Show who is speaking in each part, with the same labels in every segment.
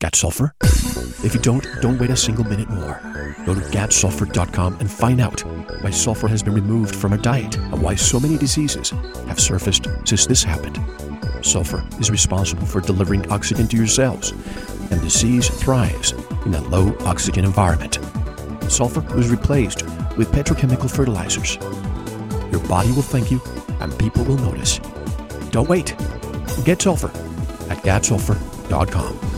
Speaker 1: Got sulfur? If you don't, don't wait a single minute more. Go to gadsulfur.com and find out why sulfur has been removed from our diet and why so many diseases have surfaced since this happened. Sulfur is responsible for delivering oxygen to your cells, and disease thrives in a low oxygen environment. Sulfur was replaced with petrochemical fertilizers. Your body will thank you, and people will notice. Don't wait. Get sulfur at gadsulfur.com.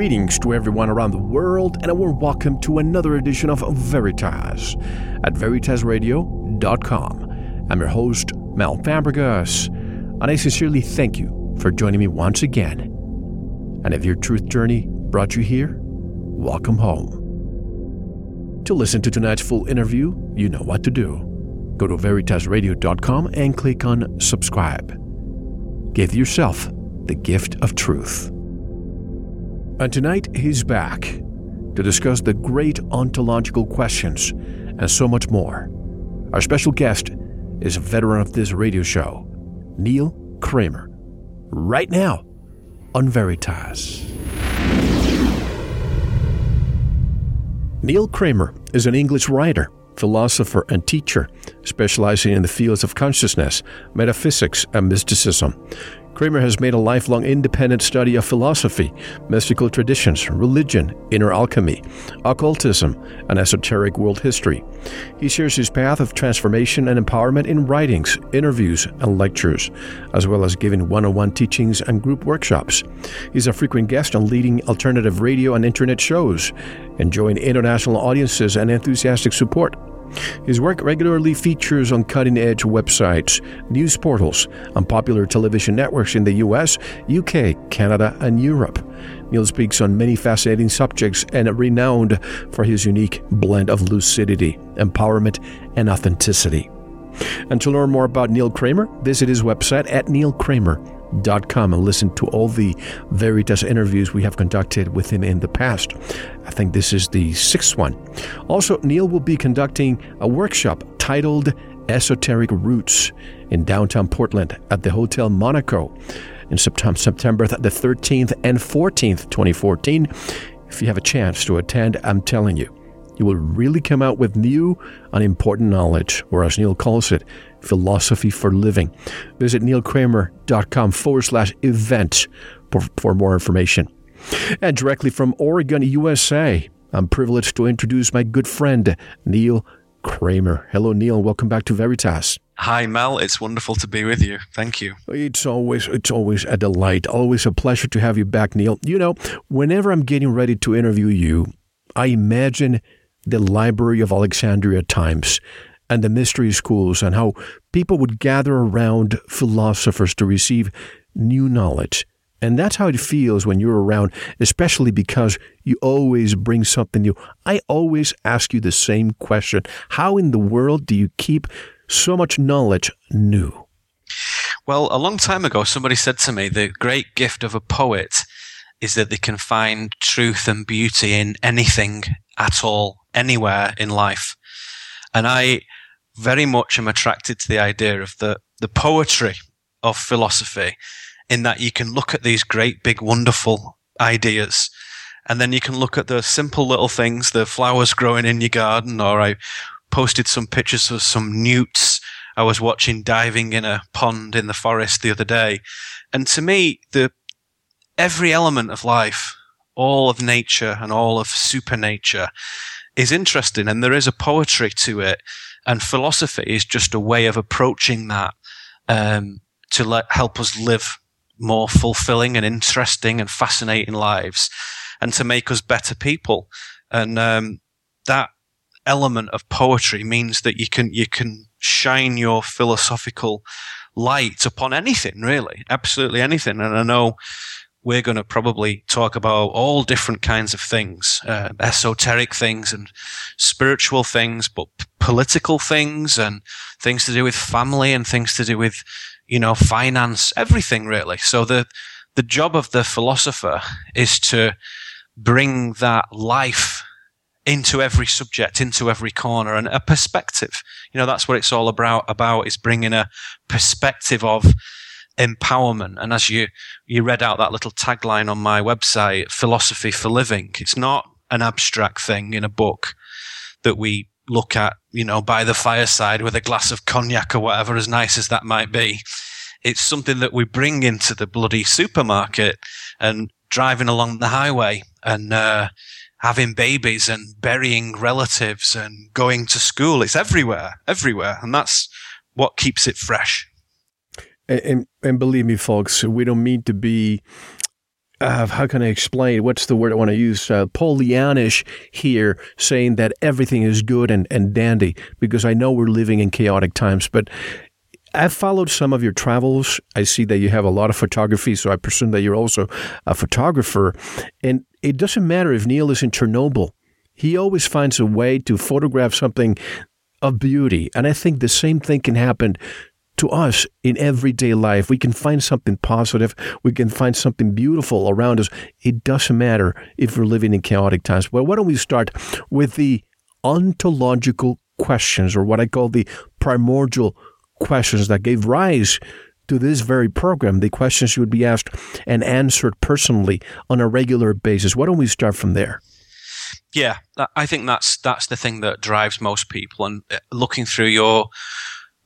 Speaker 1: Greetings to everyone around the world, and a warm welcome to another edition of Veritas at veritasradio.com. I'm your host, Mel Fabregas, and I sincerely thank you for joining me once again. And if your truth journey brought you here, welcome home. To listen to tonight's full interview, you know what to do. Go to veritasradio.com and click on subscribe. Give yourself the gift of truth. And tonight he's back to discuss the great ontological questions and so much more. Our special guest is a veteran of this radio show, Neil Kramer, right now on Veritas. Neil Kramer is an English writer, philosopher, and teacher specializing in the fields of consciousness, metaphysics, and mysticism. Kramer has made a lifelong independent study of philosophy, mystical traditions, religion, inner alchemy, occultism, and esoteric world history. He shares his path of transformation and empowerment in writings, interviews, and lectures, as well as giving one on one teachings and group workshops. He's a frequent guest on leading alternative radio and internet shows, enjoying international audiences and enthusiastic support. His work regularly features on cutting edge websites, news portals, and popular television networks in the US, UK, Canada, and Europe. Neil speaks on many fascinating subjects and renowned for his unique blend of lucidity, empowerment, and authenticity. And to learn more about Neil Kramer, visit his website at neilkramer.com com and listen to all the Veritas interviews we have conducted with him in the past. I think this is the sixth one. Also, Neil will be conducting a workshop titled Esoteric Roots in downtown Portland at the Hotel Monaco in September the 13th and 14th, 2014. If you have a chance to attend, I'm telling you, you will really come out with new and important knowledge, or as Neil calls it, philosophy for living. Visit neilkramer.com forward slash event for, for more information. And directly from Oregon, USA, I'm privileged to introduce my good friend, Neil Kramer. Hello, Neil. Welcome back to Veritas.
Speaker 2: Hi, Mel. It's wonderful to be with you. Thank you.
Speaker 1: It's always it's always a delight. Always a pleasure to have you back, Neil. You know, whenever I'm getting ready to interview you, I imagine the Library of Alexandria times and the mystery schools and how people would gather around philosophers to receive new knowledge. And that's how it feels when you're around, especially because you always bring something new. I always ask you the same question How in the world do you keep so much knowledge new?
Speaker 2: Well, a long time ago, somebody said to me the great gift of a poet is that they can find truth and beauty in anything at all, anywhere in life. And I very much am attracted to the idea of the, the poetry of philosophy in that you can look at these great, big, wonderful ideas and then you can look at the simple little things, the flowers growing in your garden, or I posted some pictures of some newts I was watching diving in a pond in the forest the other day. And to me, the, every element of life, all of nature and all of supernature is interesting and there is a poetry to it. And philosophy is just a way of approaching that um, to let, help us live more fulfilling and interesting and fascinating lives and to make us better people. And um, that element of poetry means that you can you can shine your philosophical light upon anything, really, absolutely anything. And I know we're going to probably talk about all different kinds of things, uh, esoteric things and spiritual things, but p- political things and things to do with family and things to do with, you know, finance, everything really. So the, the job of the philosopher is to bring that life into every subject, into every corner, and a perspective. You know, that's what it's all about. About is bringing a perspective of empowerment. And as you you read out that little tagline on my website, philosophy for living. It's not an abstract thing in a book that we look at, you know, by the fireside with a glass of cognac or whatever, as nice as that might be. It's something that we bring into the bloody supermarket and driving along the highway and uh, having babies and burying relatives and going to school. It's everywhere, everywhere. And that's what keeps it fresh.
Speaker 1: And, and, believe me, folks, we don't mean to be uh, how can I explain? What's the word I want to use? Uh, here, saying that everything is good and, and dandy, because I know we're living in chaotic times. But I've followed some of your travels. I see that you have a lot of photography, so I presume that you're also a photographer. And it doesn't matter if Neil is in Chernobyl, he always finds a way to photograph something of beauty. And I think the same thing can happen to us in everyday life. We can find something positive, we can find something beautiful around us. It doesn't matter if we're living in chaotic times. Well, why don't we start with the ontological questions, or what I call the primordial questions that gave rise to this very program, the questions you would be asked and answered personally on a regular basis. Why don't we start from there?
Speaker 2: Yeah, I think that's that's the thing that drives most people. And uh, looking through your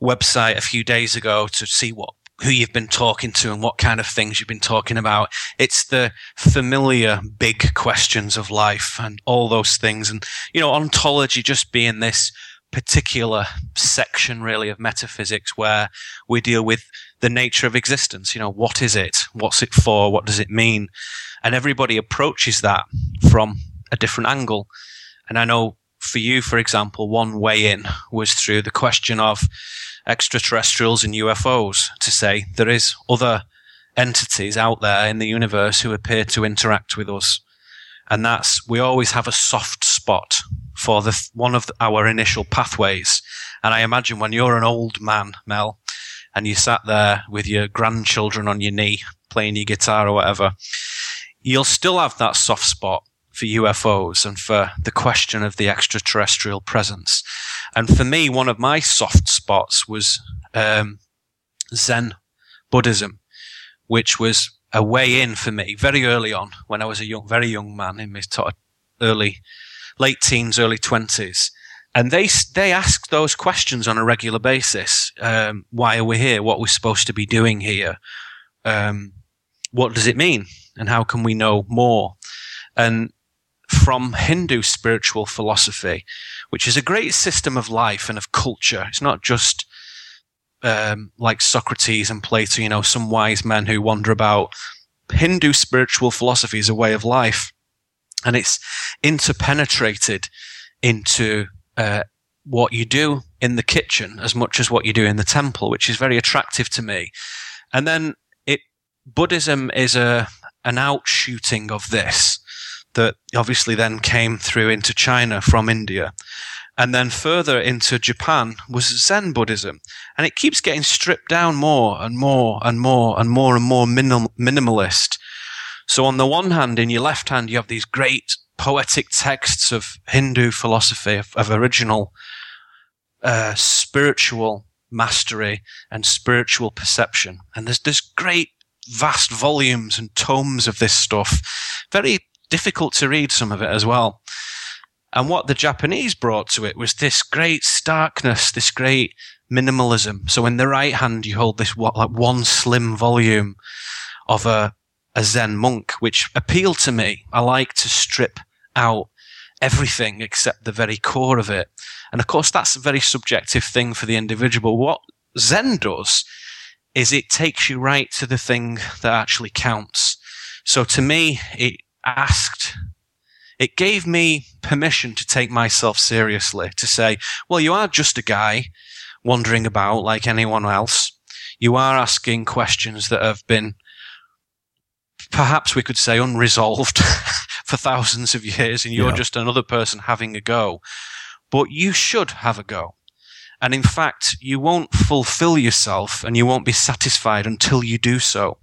Speaker 2: website a few days ago to see what who you've been talking to and what kind of things you've been talking about. It's the familiar big questions of life and all those things. And, you know, ontology just being this particular section really of metaphysics where we deal with the nature of existence. You know, what is it? What's it for? What does it mean? And everybody approaches that from a different angle. And I know for you, for example, one way in was through the question of extraterrestrials and UFOs to say there is other entities out there in the universe who appear to interact with us. And that's, we always have a soft spot for the one of our initial pathways. And I imagine when you're an old man, Mel, and you sat there with your grandchildren on your knee playing your guitar or whatever, you'll still have that soft spot for UFOs and for the question of the extraterrestrial presence. And for me, one of my soft spots was um, Zen Buddhism, which was a way in for me very early on when I was a young, very young man in my early late teens, early twenties, and they they ask those questions on a regular basis. Um, why are we here? What we're supposed to be doing here? Um, what does it mean? And how can we know more? And from Hindu spiritual philosophy, which is a great system of life and of culture. It's not just um, like Socrates and Plato, you know, some wise men who wander about. Hindu spiritual philosophy is a way of life and it's interpenetrated into uh, what you do in the kitchen as much as what you do in the temple, which is very attractive to me. And then it Buddhism is a an outshooting of this that obviously then came through into China from India. And then further into Japan was Zen Buddhism. And it keeps getting stripped down more and more and more and more and more minim- minimalist so on the one hand, in your left hand, you have these great poetic texts of Hindu philosophy, of, of original uh, spiritual mastery and spiritual perception. And there's this great vast volumes and tomes of this stuff. Very difficult to read some of it as well. And what the Japanese brought to it was this great starkness, this great minimalism. So in the right hand, you hold this like one slim volume of a a Zen monk, which appealed to me. I like to strip out everything except the very core of it. And of course, that's a very subjective thing for the individual. What Zen does is it takes you right to the thing that actually counts. So to me, it asked, it gave me permission to take myself seriously, to say, well, you are just a guy wandering about like anyone else. You are asking questions that have been, perhaps we could say, unresolved for thousands of years, and you're yeah. just another person having a go. But you should have a go. And in fact, you won't fulfill yourself and you won't be satisfied until you do so.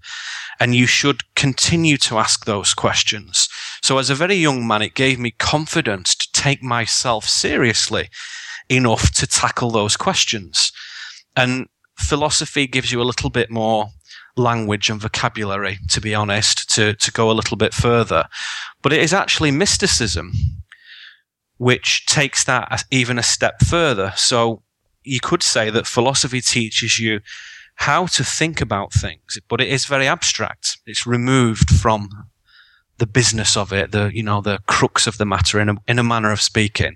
Speaker 2: And you should continue to ask those questions. So as a very young man, it gave me confidence to take myself seriously enough to tackle those questions. And philosophy gives you a little bit more language and vocabulary, to be honest, to, to go a little bit further. But it is actually mysticism which takes that even a step further. So you could say that philosophy teaches you how to think about things, but it is very abstract. It's removed from the business of it, the, you know, the crux of the matter in a, in a manner of speaking.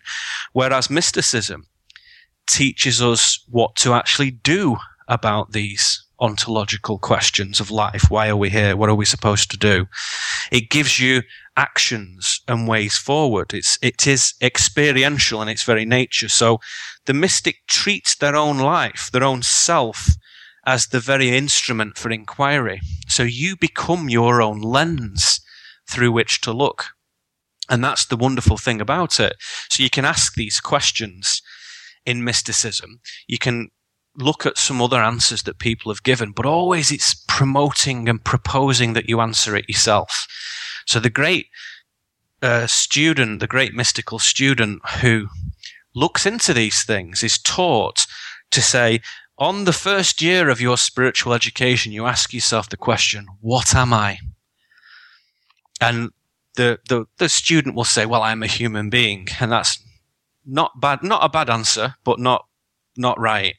Speaker 2: Whereas mysticism teaches us what to actually do about these ontological questions of life. Why are we here? What are we supposed to do? It gives you actions and ways forward. It's, it is experiential in its very nature. So the mystic treats their own life, their own self, as the very instrument for inquiry. So you become your own lens through which to look. And that's the wonderful thing about it. So you can ask these questions in mysticism. You can look at some other answers that people have given, but always it's promoting and proposing that you answer it yourself. So the great uh, student, the great mystical student who looks into these things is taught to say, on the first year of your spiritual education, you ask yourself the question, what am I? And the, the, the student will say, well, I'm a human being. And that's not bad, not a bad answer, but not, not right.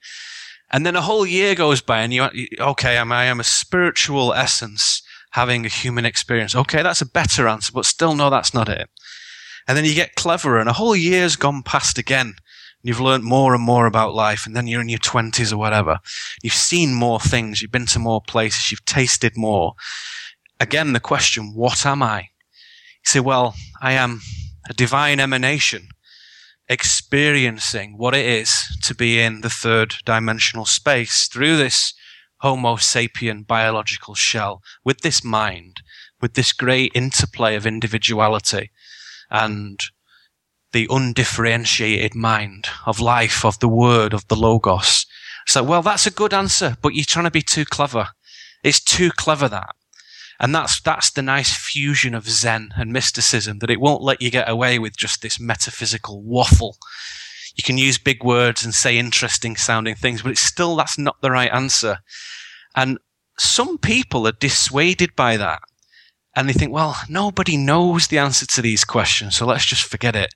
Speaker 2: And then a whole year goes by and you, okay, I'm, I am a spiritual essence having a human experience. Okay, that's a better answer, but still no, that's not it. And then you get cleverer and a whole year's gone past again. You've learned more and more about life and then you're in your twenties or whatever. You've seen more things. You've been to more places. You've tasted more. Again, the question, what am I? You say, well, I am a divine emanation experiencing what it is to be in the third dimensional space through this Homo sapien biological shell with this mind, with this great interplay of individuality and the undifferentiated mind of life, of the word, of the logos. So, well, that's a good answer, but you're trying to be too clever. It's too clever that. And that's, that's the nice fusion of Zen and mysticism that it won't let you get away with just this metaphysical waffle. You can use big words and say interesting sounding things, but it's still, that's not the right answer. And some people are dissuaded by that. And they think, well, nobody knows the answer to these questions, so let's just forget it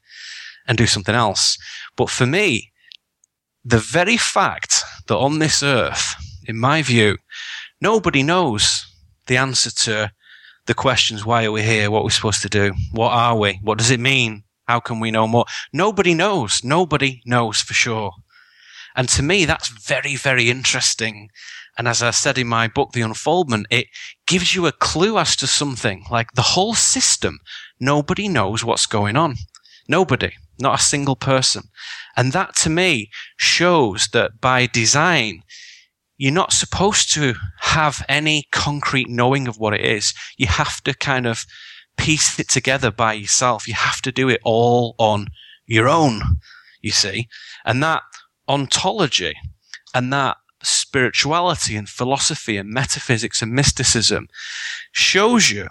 Speaker 2: and do something else. But for me, the very fact that on this earth, in my view, nobody knows the answer to the questions why are we here? What are we supposed to do? What are we? What does it mean? How can we know more? Nobody knows. Nobody knows for sure. And to me, that's very, very interesting. And as I said in my book, The Unfoldment, it gives you a clue as to something like the whole system. Nobody knows what's going on. Nobody, not a single person. And that to me shows that by design, you're not supposed to have any concrete knowing of what it is. You have to kind of piece it together by yourself. You have to do it all on your own, you see. And that ontology and that spirituality and philosophy and metaphysics and mysticism shows you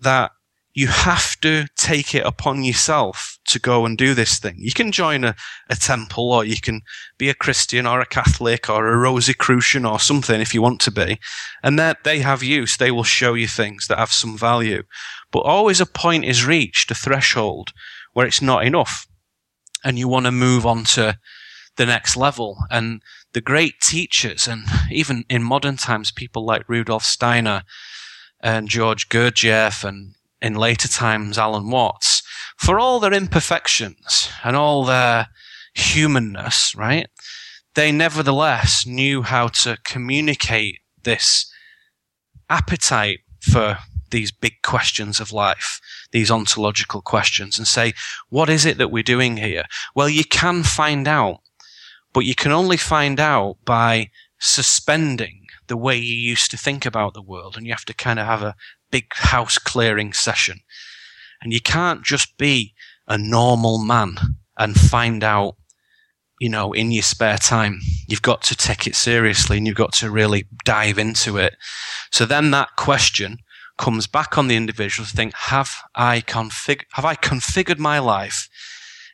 Speaker 2: that you have to take it upon yourself to go and do this thing. You can join a, a temple or you can be a Christian or a Catholic or a Rosicrucian or something if you want to be. And that they have use. They will show you things that have some value. But always a point is reached, a threshold where it's not enough. And you want to move on to the next level. And the great teachers and even in modern times, people like Rudolf Steiner, and George Gurdjieff and in later times Alan Watts, for all their imperfections and all their humanness, right? They nevertheless knew how to communicate this appetite for these big questions of life, these ontological questions, and say, what is it that we're doing here? Well, you can find out, but you can only find out by suspending the way you used to think about the world, and you have to kind of have a big house clearing session. And you can't just be a normal man and find out, you know, in your spare time. You've got to take it seriously and you've got to really dive into it. So then that question comes back on the individual to think, have I config- have I configured my life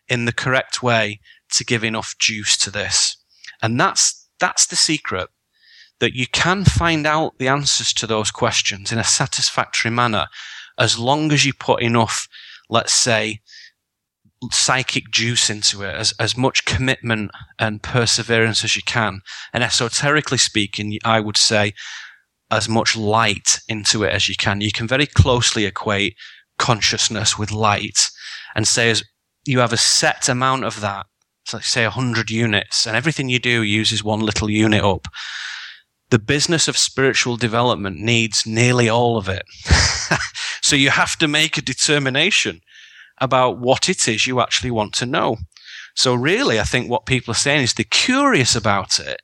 Speaker 2: in the correct way to give enough juice to this? And that's, that's the secret that you can find out the answers to those questions in a satisfactory manner as long as you put enough, let's say, psychic juice into it, as, as much commitment and perseverance as you can. And esoterically speaking, I would say as much light into it as you can. You can very closely equate consciousness with light and say as you have a set amount of that, so say 100 units, and everything you do uses one little unit up. The business of spiritual development needs nearly all of it. so you have to make a determination about what it is you actually want to know. So really, I think what people are saying is they're curious about it,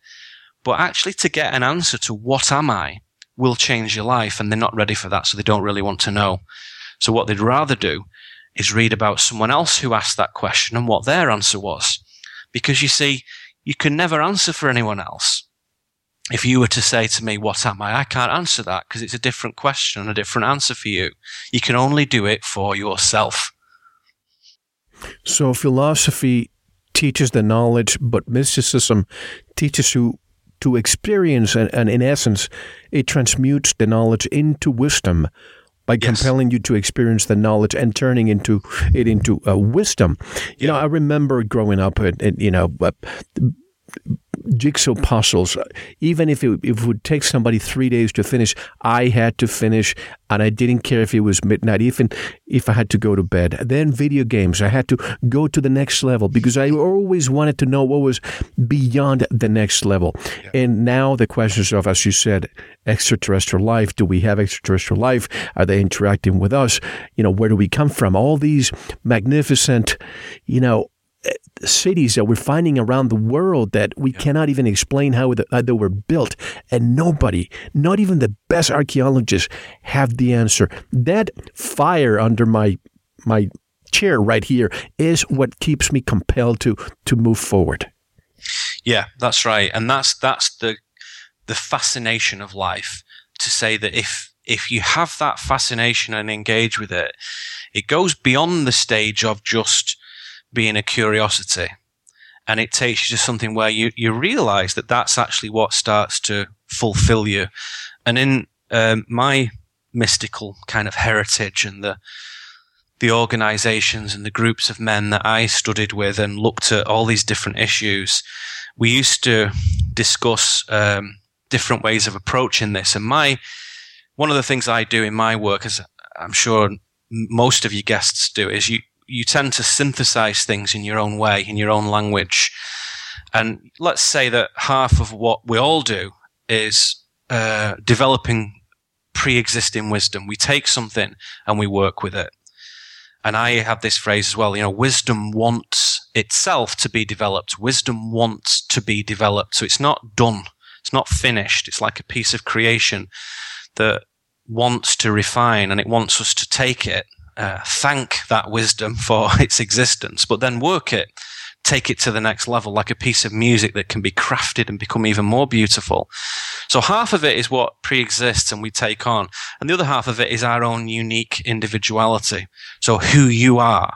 Speaker 2: but actually to get an answer to what am I will change your life and they're not ready for that. So they don't really want to know. So what they'd rather do is read about someone else who asked that question and what their answer was. Because you see, you can never answer for anyone else. If you were to say to me, what am I? I can't answer that because it's a different question and a different answer for you. You can only do it for yourself.
Speaker 1: So philosophy teaches the knowledge, but mysticism teaches you to experience, and, and in essence, it transmutes the knowledge into wisdom by yes. compelling you to experience the knowledge and turning into it into uh, wisdom. You yeah. know, I remember growing up, and, and you know, uh, jigsaw puzzles. Even if it, if it would take somebody three days to finish, I had to finish, and I didn't care if it was midnight, even if I had to go to bed. Then video games, I had to go to the next level because I always wanted to know what was beyond the next level. Yeah. And now the questions of, as you said, extraterrestrial life. Do we have extraterrestrial life? Are they interacting with us? You know, where do we come from? All these magnificent, you know, cities that we're finding around the world that we yeah. cannot even explain how they were built. And nobody, not even the best archaeologists, have the answer. That fire under my my chair right here is what keeps me compelled to to move forward.
Speaker 2: Yeah, that's right, and that's that's the the fascination of life. To say that if if you have that fascination and engage with it, it goes beyond the stage of just being a curiosity. And it takes you to something where you, you realize that that's actually what starts to fulfill you. And in um, my mystical kind of heritage and the, the organizations and the groups of men that I studied with and looked at all these different issues, we used to discuss um, different ways of approaching this. And my one of the things I do in my work, as I'm sure most of you guests do, is you you tend to synthesize things in your own way, in your own language. And let's say that half of what we all do is uh, developing pre-existing wisdom. We take something and we work with it. And I have this phrase as well, you know, wisdom wants itself to be developed. Wisdom wants to be developed. So it's not done. It's not finished. It's like a piece of creation that wants to refine and it wants us to take it uh, thank that wisdom for its existence, but then work it, take it to the next level, like a piece of music that can be crafted and become even more beautiful. So half of it is what pre-exists and we take on, and the other half of it is our own unique individuality. So who you are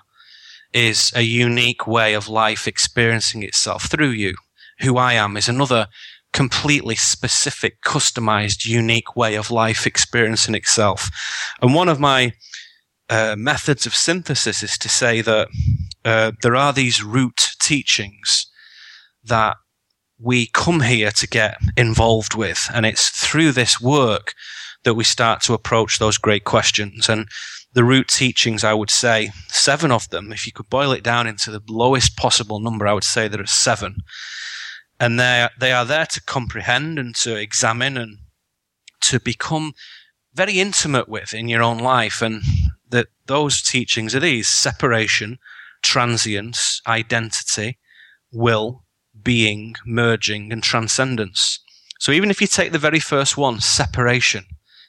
Speaker 2: is a unique way of life experiencing itself through you. Who I am is another completely specific, customized, unique way of life experiencing itself. And one of my uh, methods of synthesis is to say that uh, there are these root teachings that we come here to get involved with. And it's through this work that we start to approach those great questions. And the root teachings, I would say, seven of them, if you could boil it down into the lowest possible number, I would say there are seven. And they they are there to comprehend and to examine and to become very intimate with in your own life. And that those teachings are these separation, transience, identity, will, being, merging, and transcendence. So even if you take the very first one, separation,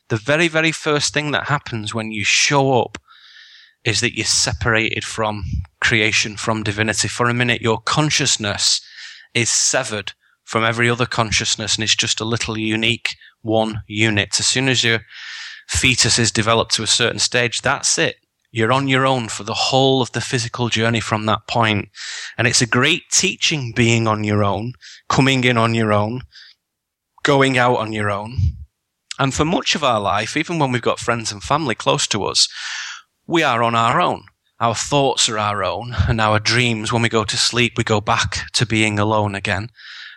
Speaker 2: the very, very first thing that happens when you show up is that you're separated from creation, from divinity. For a minute, your consciousness is severed from every other consciousness and it's just a little unique one unit. As soon as your fetus is developed to a certain stage, that's it. You're on your own for the whole of the physical journey from that point. And it's a great teaching being on your own, coming in on your own, going out on your own. And for much of our life, even when we've got friends and family close to us, we are on our own. Our thoughts are our own, and our dreams, when we go to sleep, we go back to being alone again.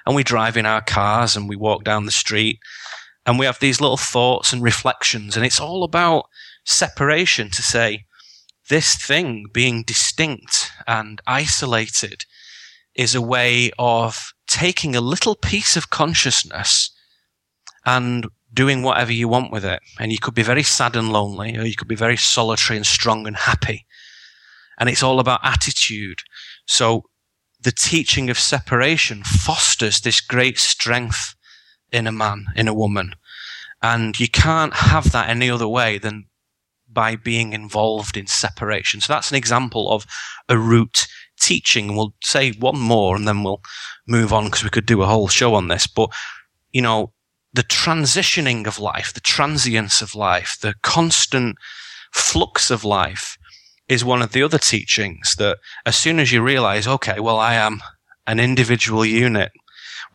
Speaker 2: And we drive in our cars and we walk down the street and we have these little thoughts and reflections. And it's all about separation to say, this thing being distinct and isolated is a way of taking a little piece of consciousness and doing whatever you want with it. And you could be very sad and lonely, or you could be very solitary and strong and happy. And it's all about attitude. So the teaching of separation fosters this great strength in a man, in a woman. And you can't have that any other way than by being involved in separation. So that's an example of a root teaching. We'll say one more and then we'll move on because we could do a whole show on this. But, you know, the transitioning of life, the transience of life, the constant flux of life is one of the other teachings that as soon as you realize, okay, well, I am an individual unit.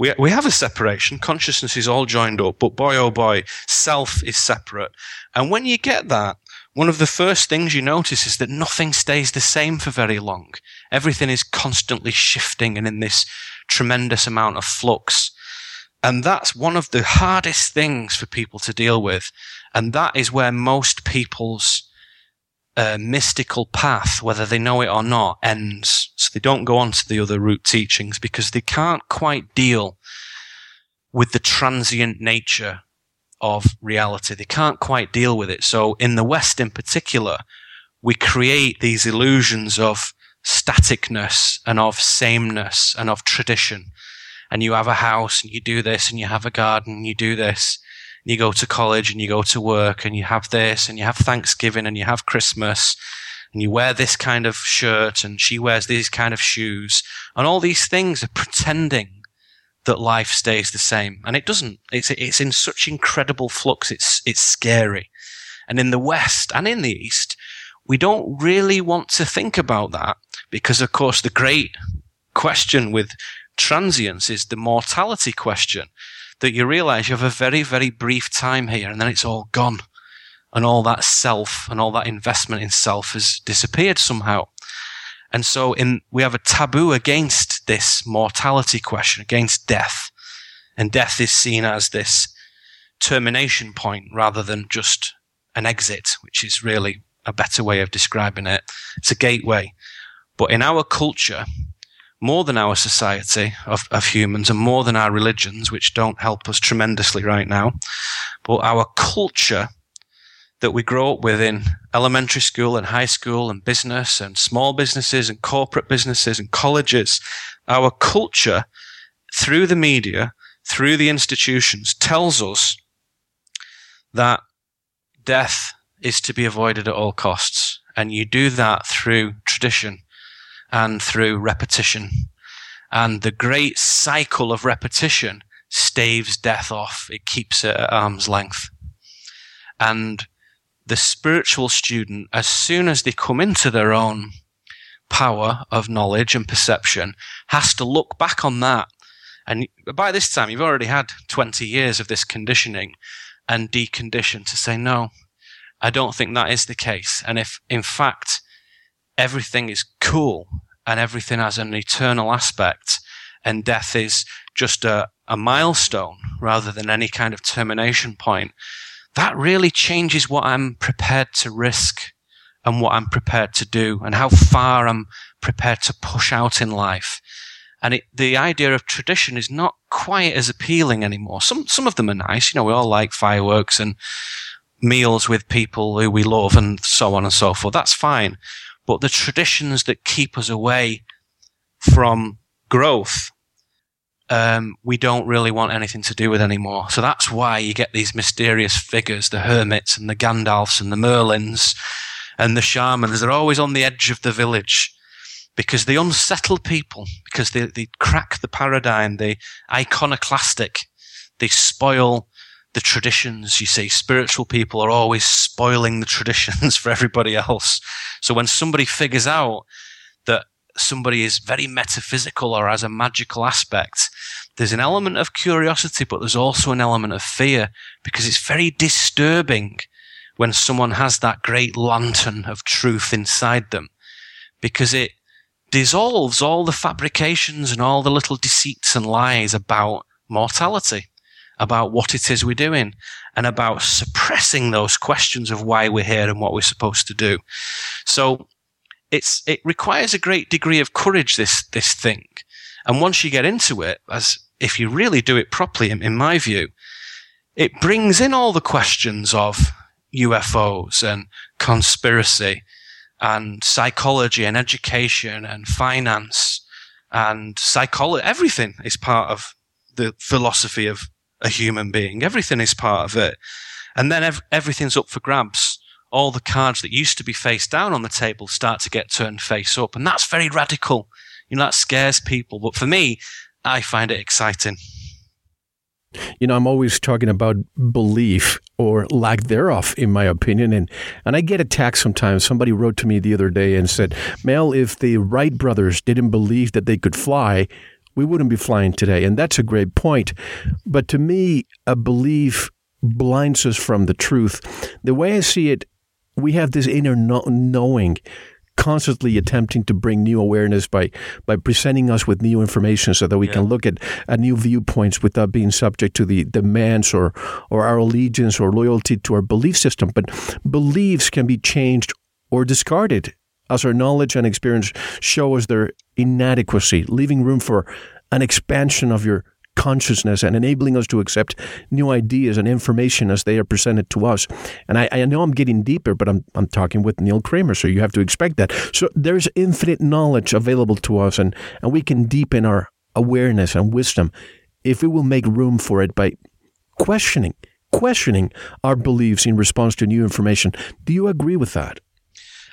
Speaker 2: We, we have a separation. Consciousness is all joined up, but boy, oh boy, self is separate. And when you get that, one of the first things you notice is that nothing stays the same for very long. Everything is constantly shifting and in this tremendous amount of flux. And that's one of the hardest things for people to deal with. And that is where most people's uh, mystical path, whether they know it or not, ends. So they don't go on to the other root teachings because they can't quite deal with the transient nature of reality. They can't quite deal with it. So in the West in particular, we create these illusions of staticness and of sameness and of tradition. And you have a house and you do this and you have a garden and you do this you go to college and you go to work and you have this and you have Thanksgiving and you have Christmas and you wear this kind of shirt and she wears these kind of shoes. And all these things are pretending that life stays the same. And it doesn't. It's it's in such incredible flux. It's it's scary. And in the west and in the east we don't really want to think about that because of course the great question with transience is the mortality question that you realize you have a very, very brief time here and then it's all gone. And all that self and all that investment in self has disappeared somehow. And so in, we have a taboo against this mortality question, against death. And death is seen as this termination point rather than just an exit, which is really a better way of describing it. It's a gateway. But in our culture, more than our society of, of humans and more than our religions, which don't help us tremendously right now, but our culture that we grow up with in elementary school and high school and business and small businesses and corporate businesses and colleges, our culture through the media, through the institutions tells us that death is to be avoided at all costs. And you do that through tradition and through repetition. And the great cycle of repetition staves death off. It keeps it at arm's length. And the spiritual student, as soon as they come into their own power of knowledge and perception, has to look back on that. And by this time, you've already had 20 years of this conditioning and decondition to say, no, I don't think that is the case. And if, in fact, everything is cool and everything has an eternal aspect and death is just a, a milestone rather than any kind of termination point, that really changes what I'm prepared to risk and what I'm prepared to do and how far I'm prepared to push out in life. And it, the idea of tradition is not quite as appealing anymore. Some, some of them are nice. You know, we all like fireworks and meals with people who we love and so on and so forth. That's fine. But the traditions that keep us away from growth, um, we don't really want anything to do with anymore. So that's why you get these mysterious figures, the hermits and the Gandalfs and the Merlins and the shamans. They're always on the edge of the village because they unsettle people, because they, they crack the paradigm, they iconoclastic, they spoil the traditions. You see, spiritual people are always spoiling the traditions for everybody else. So when somebody figures out that somebody is very metaphysical or has a magical aspect, there's an element of curiosity, but there's also an element of fear because it's very disturbing when someone has that great lantern of truth inside them because it dissolves all the fabrications and all the little deceits and lies about mortality, about what it is we're doing, and about suppressing those questions of why we're here and what we're supposed to do. So it's, it requires a great degree of courage, this, this thing. And once you get into it, as if you really do it properly, in, in my view, it brings in all the questions of UFOs and conspiracy and psychology and education and finance and psychology. Everything is part of the philosophy of a human being. Everything is part of it. And then ev- everything's up for grabs all the cards that used to be face down on the table start to get turned face up. And that's very radical. You know, that scares people. But for me, I find it exciting.
Speaker 1: You know, I'm always talking about belief or lack thereof, in my opinion. And, and I get attacked sometimes. Somebody wrote to me the other day and said, Mel, if the Wright brothers didn't believe that they could fly, we wouldn't be flying today. And that's a great point. But to me, a belief blinds us from the truth. The way I see it, we have this inner knowing constantly attempting to bring new awareness by by presenting us with new information so that we yeah. can look at, at new viewpoints without being subject to the demands or or our allegiance or loyalty to our belief system but beliefs can be changed or discarded as our knowledge and experience show us their inadequacy leaving room for an expansion of your consciousness and enabling us to accept new ideas and information as they are presented to us. And I, I know I'm getting deeper, but I'm, I'm talking with Neil Kramer, so you have to expect that. So there's infinite knowledge available to us, and, and we can deepen our awareness and wisdom if we will make room for it by questioning, questioning our beliefs in response to new information. Do you agree with that?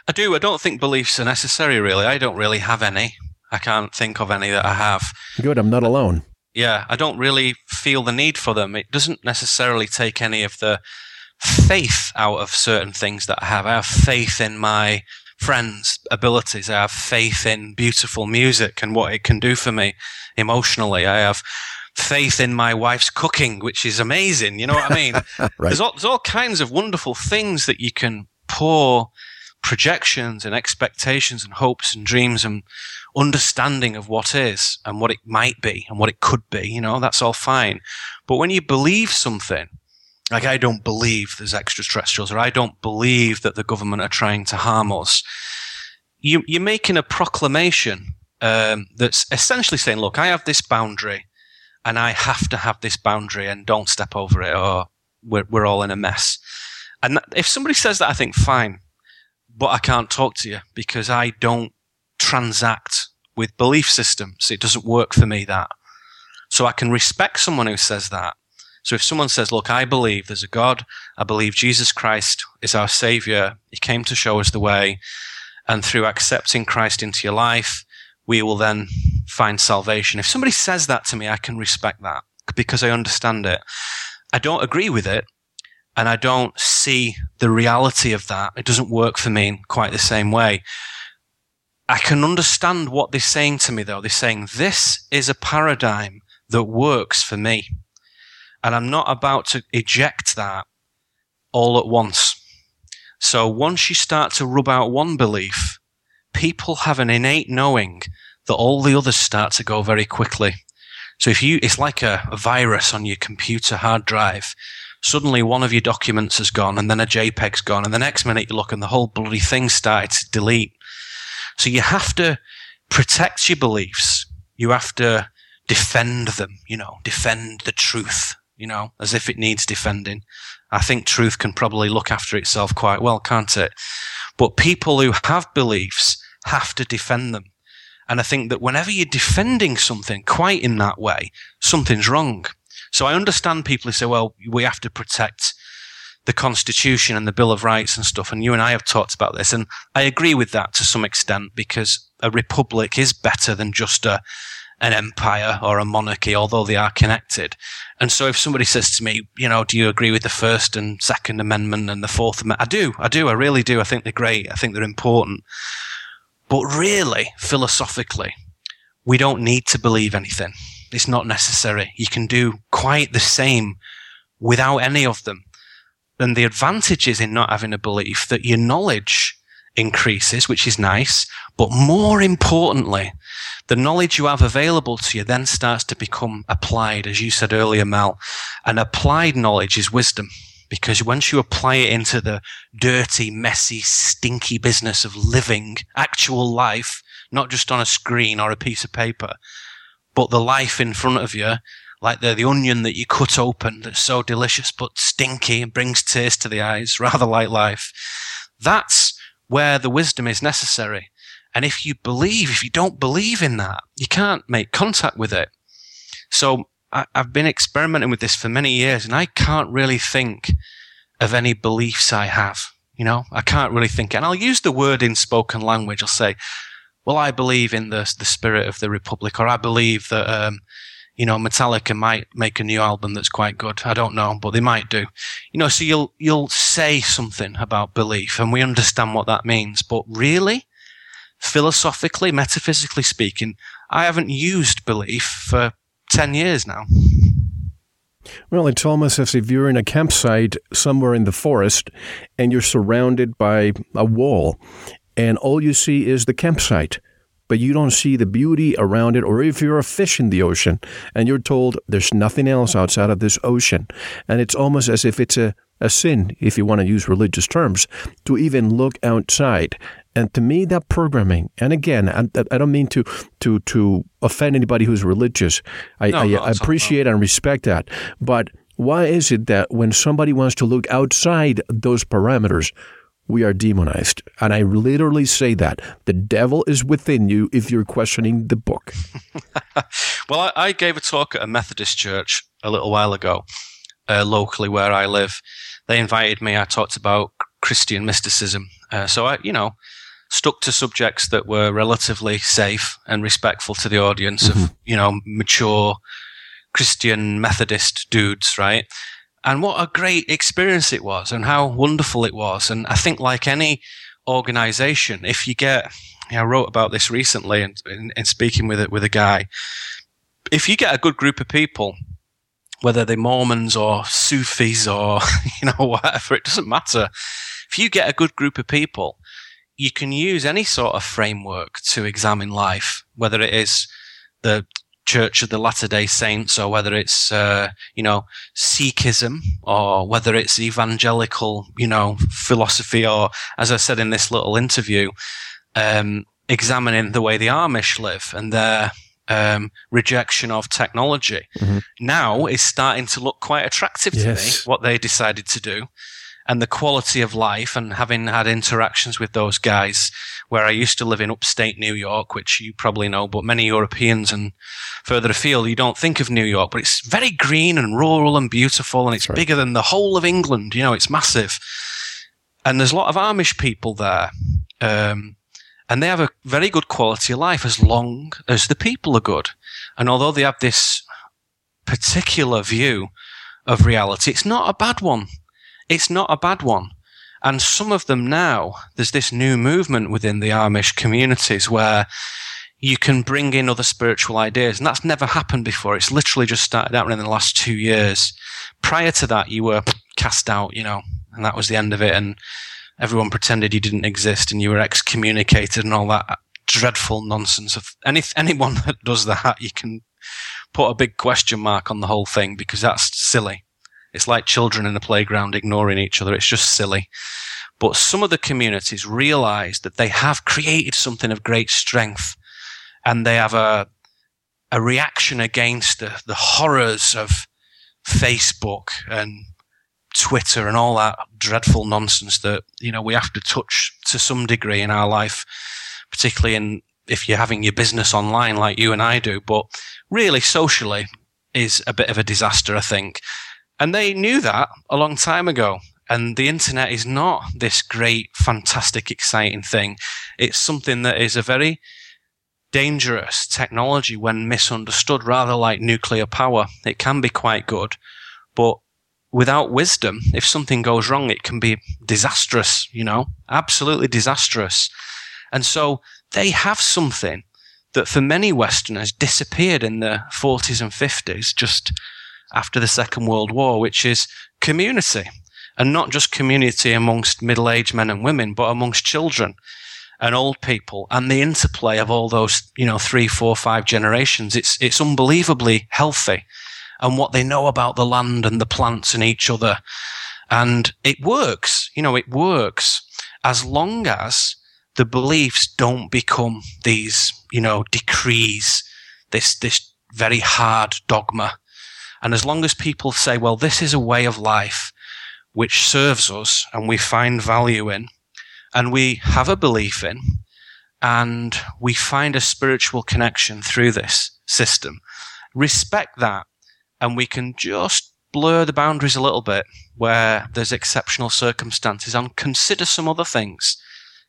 Speaker 2: I do. I don't think beliefs are necessary, really. I don't really have any. I can't think of any that I have.
Speaker 1: Good. I'm not alone
Speaker 2: yeah, I don't really feel the need for them. It doesn't necessarily take any of the faith out of certain things that I have. I have faith in my friends' abilities. I have faith in beautiful music and what it can do for me emotionally. I have faith in my wife's cooking, which is amazing. You know what I mean? right. there's, all, there's all kinds of wonderful things that you can pour projections and expectations and hopes and dreams and understanding of what is and what it might be and what it could be, you know, that's all fine. But when you believe something, like I don't believe there's extraterrestrials or I don't believe that the government are trying to harm us, you, you're making a proclamation um, that's essentially saying, look, I have this boundary and I have to have this boundary and don't step over it or we're, we're all in a mess. And if somebody says that, I think, fine, but I can't talk to you because I don't transact with belief systems. It doesn't work for me that. So I can respect someone who says that. So if someone says, look, I believe there's a God, I believe Jesus Christ is our savior. He came to show us the way. And through accepting Christ into your life, we will then find salvation. If somebody says that to me, I can respect that because I understand it. I don't agree with it and I don't see the reality of that. It doesn't work for me in quite the same way. I can understand what they're saying to me though. They're saying this is a paradigm that works for me. And I'm not about to eject that all at once. So once you start to rub out one belief, people have an innate knowing that all the others start to go very quickly. So if you, it's like a, a virus on your computer hard drive. Suddenly one of your documents has gone and then a JPEG's gone and the next minute you look and the whole bloody thing started to delete. So you have to protect your beliefs. You have to defend them, you know, defend the truth, you know, as if it needs defending. I think truth can probably look after itself quite well, can't it? But people who have beliefs have to defend them. And I think that whenever you're defending something quite in that way, something's wrong. So I understand people who say, well, we have to protect the Constitution and the Bill of Rights and stuff. And you and I have talked about this. And I agree with that to some extent because a republic is better than just a, an empire or a monarchy, although they are connected. And so if somebody says to me, you know, do you agree with the First and Second Amendment and the Fourth Amendment? I do. I do. I really do. I think they're great. I think they're important. But really, philosophically, we don't need to believe anything. It's not necessary. You can do quite the same without any of them. And the advantages in not having a belief that your knowledge increases, which is nice. But more importantly, the knowledge you have available to you then starts to become applied, as you said earlier, Mal. And applied knowledge is wisdom. Because once you apply it into the dirty, messy, stinky business of living actual life, not just on a screen or a piece of paper, but the life in front of you, like the, the onion that you cut open that's so delicious but stinky and brings tears to the eyes, rather like life. That's where the wisdom is necessary. And if you believe, if you don't believe in that, you can't make contact with it. So I, have been experimenting with this for many years and I can't really think of any beliefs I have. You know, I can't really think. And I'll use the word in spoken language. I'll say, well, I believe in the, the spirit of the Republic, or I believe that, um, you know, Metallica might make a new album that's quite good. I don't know, but they might do. You know, so you'll, you'll say something about belief and we understand what that means. But really, philosophically, metaphysically speaking, I haven't used belief for 10 years now.
Speaker 1: Well, it's almost as if you're in a campsite somewhere in the forest and you're surrounded by a wall, and all you see is the campsite, but you don't see the beauty around it. Or if you're a fish in the ocean and you're told there's nothing else outside of this ocean, and it's almost as if it's a, a sin, if you want to use religious terms, to even look outside and to me, that programming, and again, I, I don't mean to to to offend anybody who's religious. I, no, I, no, I appreciate and respect that. But why is it that when somebody wants to look outside those parameters, we are demonized. And I literally say that the devil is within you if you're questioning the book.
Speaker 2: well, I, I, gave a talk at a Methodist church a little while ago, uh, locally where I live. They invited me. I talked about Christian mysticism. Uh, so I, you know, stuck to subjects that were relatively safe and respectful to the audience mm-hmm. of, you know, mature Christian Methodist dudes, right? And what a great experience it was and how wonderful it was. And I think like any organization, if you get, you know, I wrote about this recently and in, in speaking with it with a guy, if you get a good group of people, whether they're Mormons or Sufis or, you know, whatever, it doesn't matter. If you get a good group of people you can use any sort of framework to examine life, whether it is the Church of the Latter Day Saints, or whether it's uh, you know Sikhism, or whether it's evangelical, you know, philosophy, or as I said in this little interview, um, examining the way the Amish live and their um, rejection of technology. Mm-hmm. Now is starting to look quite attractive to yes. me. What they decided to do and the quality of life and having had interactions with those guys where I used to live in upstate New York, which you probably know, but many Europeans and further afield, you don't think of New York, but it's very green and rural and beautiful and it's right. bigger than the whole of England. You know, it's massive. And there's a lot of Amish people there. Um, and they have a very good quality of life as long as the people are good. And although they have this particular view of reality, it's not a bad one it's not a bad one. And some of them now, there's this new movement within the Amish communities where you can bring in other spiritual ideas. And that's never happened before. It's literally just started out in the last two years. Prior to that, you were cast out, you know, and that was the end of it. And everyone pretended you didn't exist and you were excommunicated and all that dreadful nonsense of any, anyone that does that, you can put a big question mark on the whole thing because that's silly. It's like children in the playground ignoring each other. It's just silly. But some of the communities realize that they have created something of great strength and they have a, a reaction against the, the horrors of Facebook and Twitter and all that dreadful nonsense that, you know, we have to touch to some degree in our life, particularly in, if you're having your business online like you and I do. But really, socially is a bit of a disaster, I think. And they knew that a long time ago. And the internet is not this great, fantastic, exciting thing. It's something that is a very dangerous technology when misunderstood, rather like nuclear power. It can be quite good, but without wisdom, if something goes wrong, it can be disastrous, you know, absolutely disastrous. And so they have something that for many Westerners disappeared in the 40s and 50s, just after the Second World War, which is community. And not just community amongst middle aged men and women, but amongst children and old people and the interplay of all those, you know, three, four, five generations. It's, it's unbelievably healthy and what they know about the land and the plants and each other. And it works, you know, it works as long as the beliefs don't become these, you know, decrees, this, this very hard dogma. And as long as people say, well, this is a way of life which serves us and we find value in and we have a belief in and we find a spiritual connection through this system, respect that and we can just blur the boundaries a little bit where there's exceptional circumstances and consider some other things,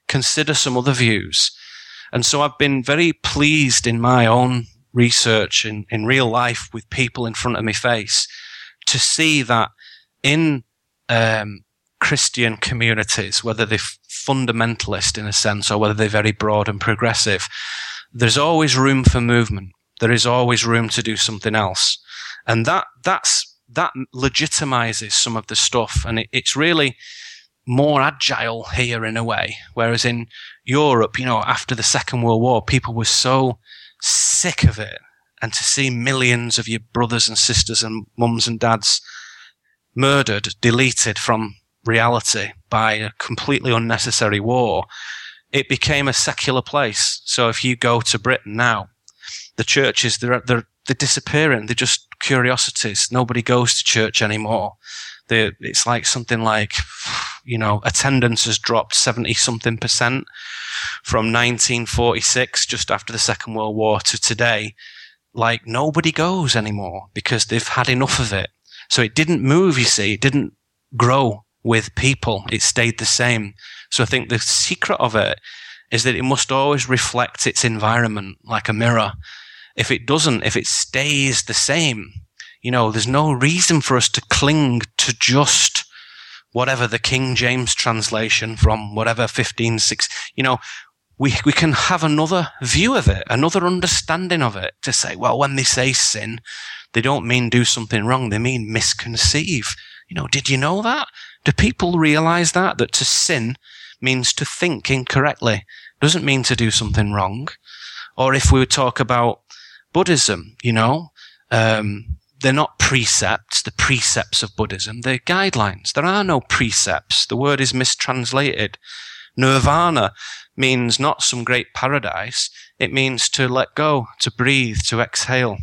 Speaker 2: consider some other views. And so I've been very pleased in my own research in, in real life with people in front of my face to see that in um, Christian communities, whether they're fundamentalist in a sense or whether they're very broad and progressive, there's always room for movement. There is always room to do something else and that that's that legitimizes some of the stuff, and it, it's really more agile here in a way. Whereas in Europe, you know, after the Second World War, people were so sick of it, and to see millions of your brothers and sisters and mums and dads murdered, deleted from reality by a completely unnecessary war, it became a secular place. So if you go to Britain now, the churches they're they're, they're disappearing. They're just curiosities. Nobody goes to church anymore. They're, it's like something like, you know, attendance has dropped 70 something percent from 1946, just after the Second World War, to today. Like nobody goes anymore because they've had enough of it. So it didn't move, you see, it didn't grow with people. It stayed the same. So I think the secret of it is that it must always reflect its environment like a mirror. If it doesn't, if it stays the same, you know, there's no reason for us to cling to just whatever the King James translation from whatever 15, 6, you know, we, we can have another view of it, another understanding of it to say, well, when they say sin, they don't mean do something wrong. They mean misconceive. You know, did you know that? Do people realize that? That to sin means to think incorrectly. Doesn't mean to do something wrong. Or if we would talk about Buddhism, you know, um, they're not precepts, the precepts of Buddhism, they're guidelines. There are no precepts. The word is mistranslated. Nirvana means not some great paradise. It means to let go, to breathe, to exhale.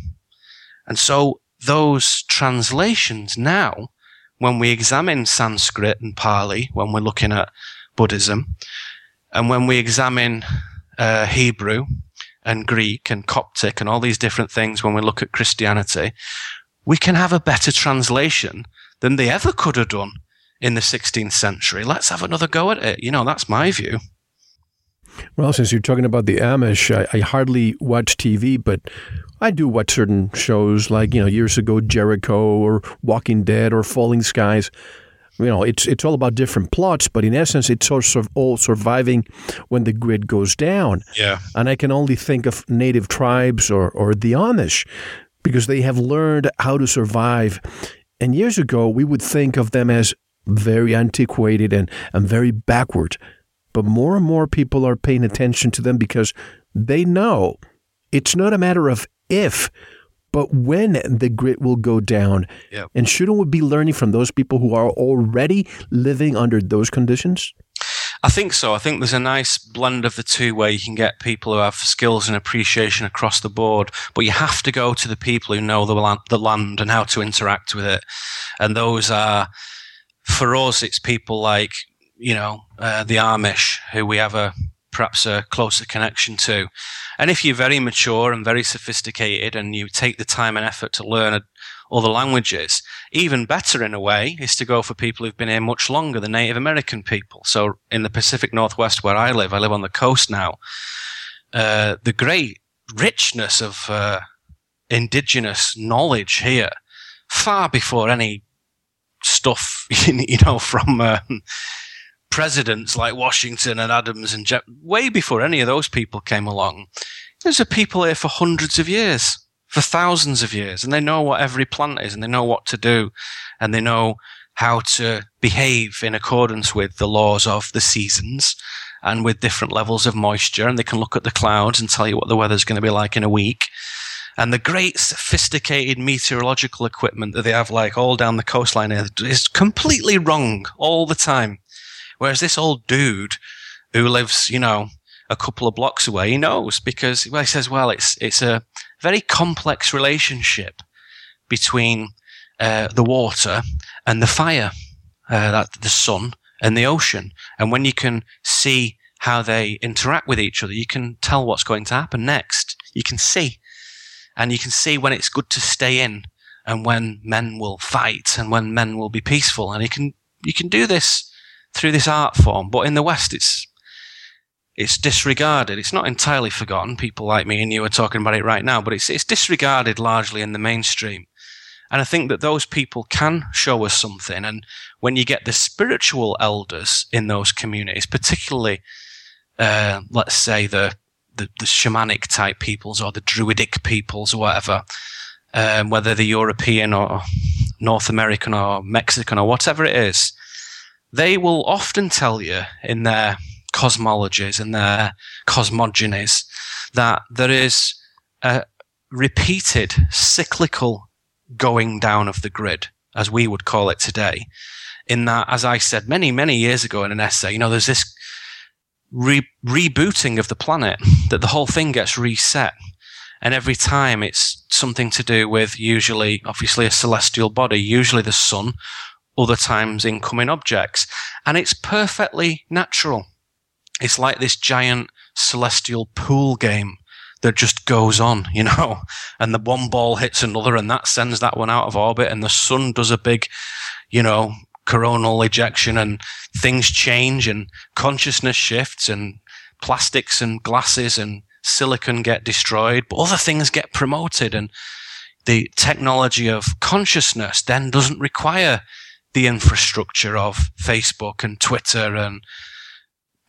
Speaker 2: And so those translations now, when we examine Sanskrit and Pali, when we're looking at Buddhism, and when we examine uh, Hebrew and Greek and Coptic and all these different things when we look at Christianity, we can have a better translation than they ever could have done in the 16th century. Let's have another go at it. You know, that's my view.
Speaker 1: Well, since you're talking about the Amish, I, I, hardly watch TV, but I do watch certain shows like, you know, years ago, Jericho or Walking Dead or Falling Skies you know, it's it's all about different plots, but in essence, it's also all surviving when the grid goes down.
Speaker 2: Yeah.
Speaker 1: And I can only think of native tribes or, or the Amish because they have learned how to survive. And years ago, we would think of them as very antiquated and, and very backward. But more and more people are paying attention to them because they know it's not a matter of if, but when the grit will go down.
Speaker 2: Yep.
Speaker 1: And shouldn't we be learning from those people who are already living under those conditions?
Speaker 2: I think so. I think there's a nice blend of the two where you can get people who have skills and appreciation across the board, but you have to go to the people who know the land, and how to interact with it. And those are, for us, it's people like, you know, uh, the Amish, who we have a perhaps a closer connection to. And if you're very mature and very sophisticated and you take the time and effort to learn other languages, even better in a way is to go for people who've been here much longer than Native American people. So in the Pacific Northwest where I live, I live on the coast now, uh, the great richness of uh, indigenous knowledge here, far before any stuff, you know, from uh, presidents like Washington and Adams and Je- way before any of those people came along. There's a people here for hundreds of years, for thousands of years, and they know what every plant is and they know what to do and they know how to behave in accordance with the laws of the seasons and with different levels of moisture. And they can look at the clouds and tell you what the weather's going to be like in a week. And the great sophisticated meteorological equipment that they have like all down the coastline is completely wrong all the time. Whereas this old dude who lives, you know, a couple of blocks away, he knows because well, he says, well, it's, it's a very complex relationship between uh, the water and the fire, uh, that the sun and the ocean. And when you can see how they interact with each other, you can tell what's going to happen next. You can see. And you can see when it's good to stay in and when men will fight and when men will be peaceful. And you can, you can do this through this art form. But in the West, it's it's disregarded. It's not entirely forgotten. People like me and you are talking about it right now, but it's it's disregarded largely in the mainstream. And I think that those people can show us something. And when you get the spiritual elders in those communities, particularly, uh, let's say the, the, the shamanic type peoples or the druidic peoples or whatever, um, whether they're European or North American or Mexican or whatever it is, they will often tell you in their cosmologies and their cosmogonies that there is a repeated cyclical going down of the grid, as we would call it today. In that, as I said many, many years ago in an essay, you know, there's this re- rebooting of the planet, that the whole thing gets reset. And every time it's something to do with usually, obviously, a celestial body, usually the sun, other times incoming objects. And it's perfectly natural. It's like this giant celestial pool game that just goes on, you know, and the one ball hits another and that sends that one out of orbit and the sun does a big, you know, coronal ejection and things change and consciousness shifts and plastics and glasses and silicon get destroyed, but other things get promoted and the technology of consciousness then doesn't require the infrastructure of Facebook and Twitter and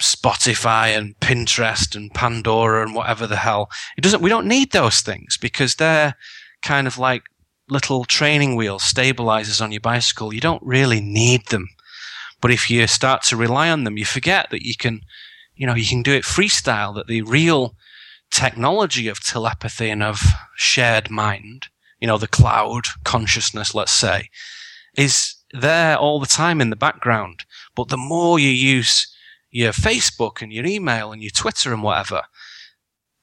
Speaker 2: Spotify and Pinterest and Pandora and whatever the hell. It doesn't, we don't need those things because they're kind of like little training wheels, stabilizers on your bicycle. You don't really need them. But if you start to rely on them, you forget that you can, you know, you can do it freestyle, that the real technology of telepathy and of shared mind, you know, the cloud consciousness, let's say, is there all the time in the background. But the more you use your Facebook and your email and your Twitter and whatever,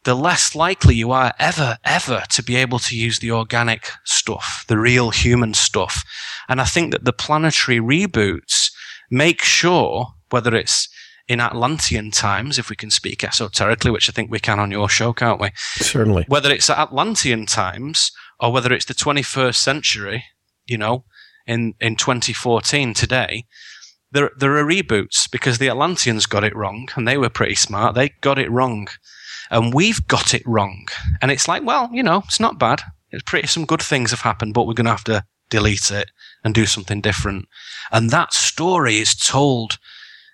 Speaker 2: the less likely you are ever, ever to be able to use the organic stuff, the real human stuff. And I think that the planetary reboots make sure, whether it's in Atlantean times, if we can speak esoterically, which I think we can on your show, can't we?
Speaker 1: Certainly.
Speaker 2: Whether it's Atlantean times or whether it's the 21st century, you know, in, in 2014 today, there, there are reboots because the Atlanteans got it wrong and they were pretty smart. They got it wrong and we've got it wrong. And it's like, well, you know, it's not bad. It's pretty, some good things have happened, but we're going to have to delete it and do something different. And that story is told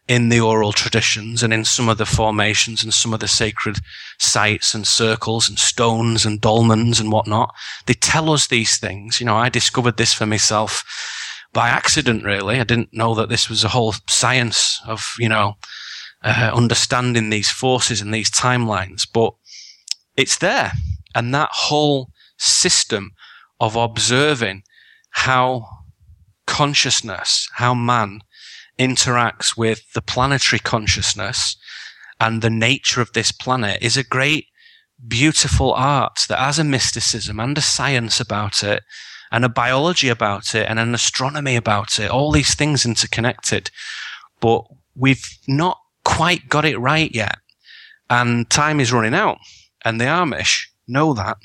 Speaker 2: in the oral traditions and in some of the formations and some of the sacred sites and circles and stones and dolmens and whatnot. They tell us these things. You know, I discovered this for myself by accident, really. I didn't know that this was a whole science of, you know, uh, understanding these forces and these timelines, but it's there. And that whole system of observing how consciousness, how man interacts with the planetary consciousness and the nature of this planet is a great, beautiful art that has a mysticism and a science about it and a biology about it and an astronomy about it, all these things interconnected. But we've not quite got it right yet. And time is running out. And the Amish know that.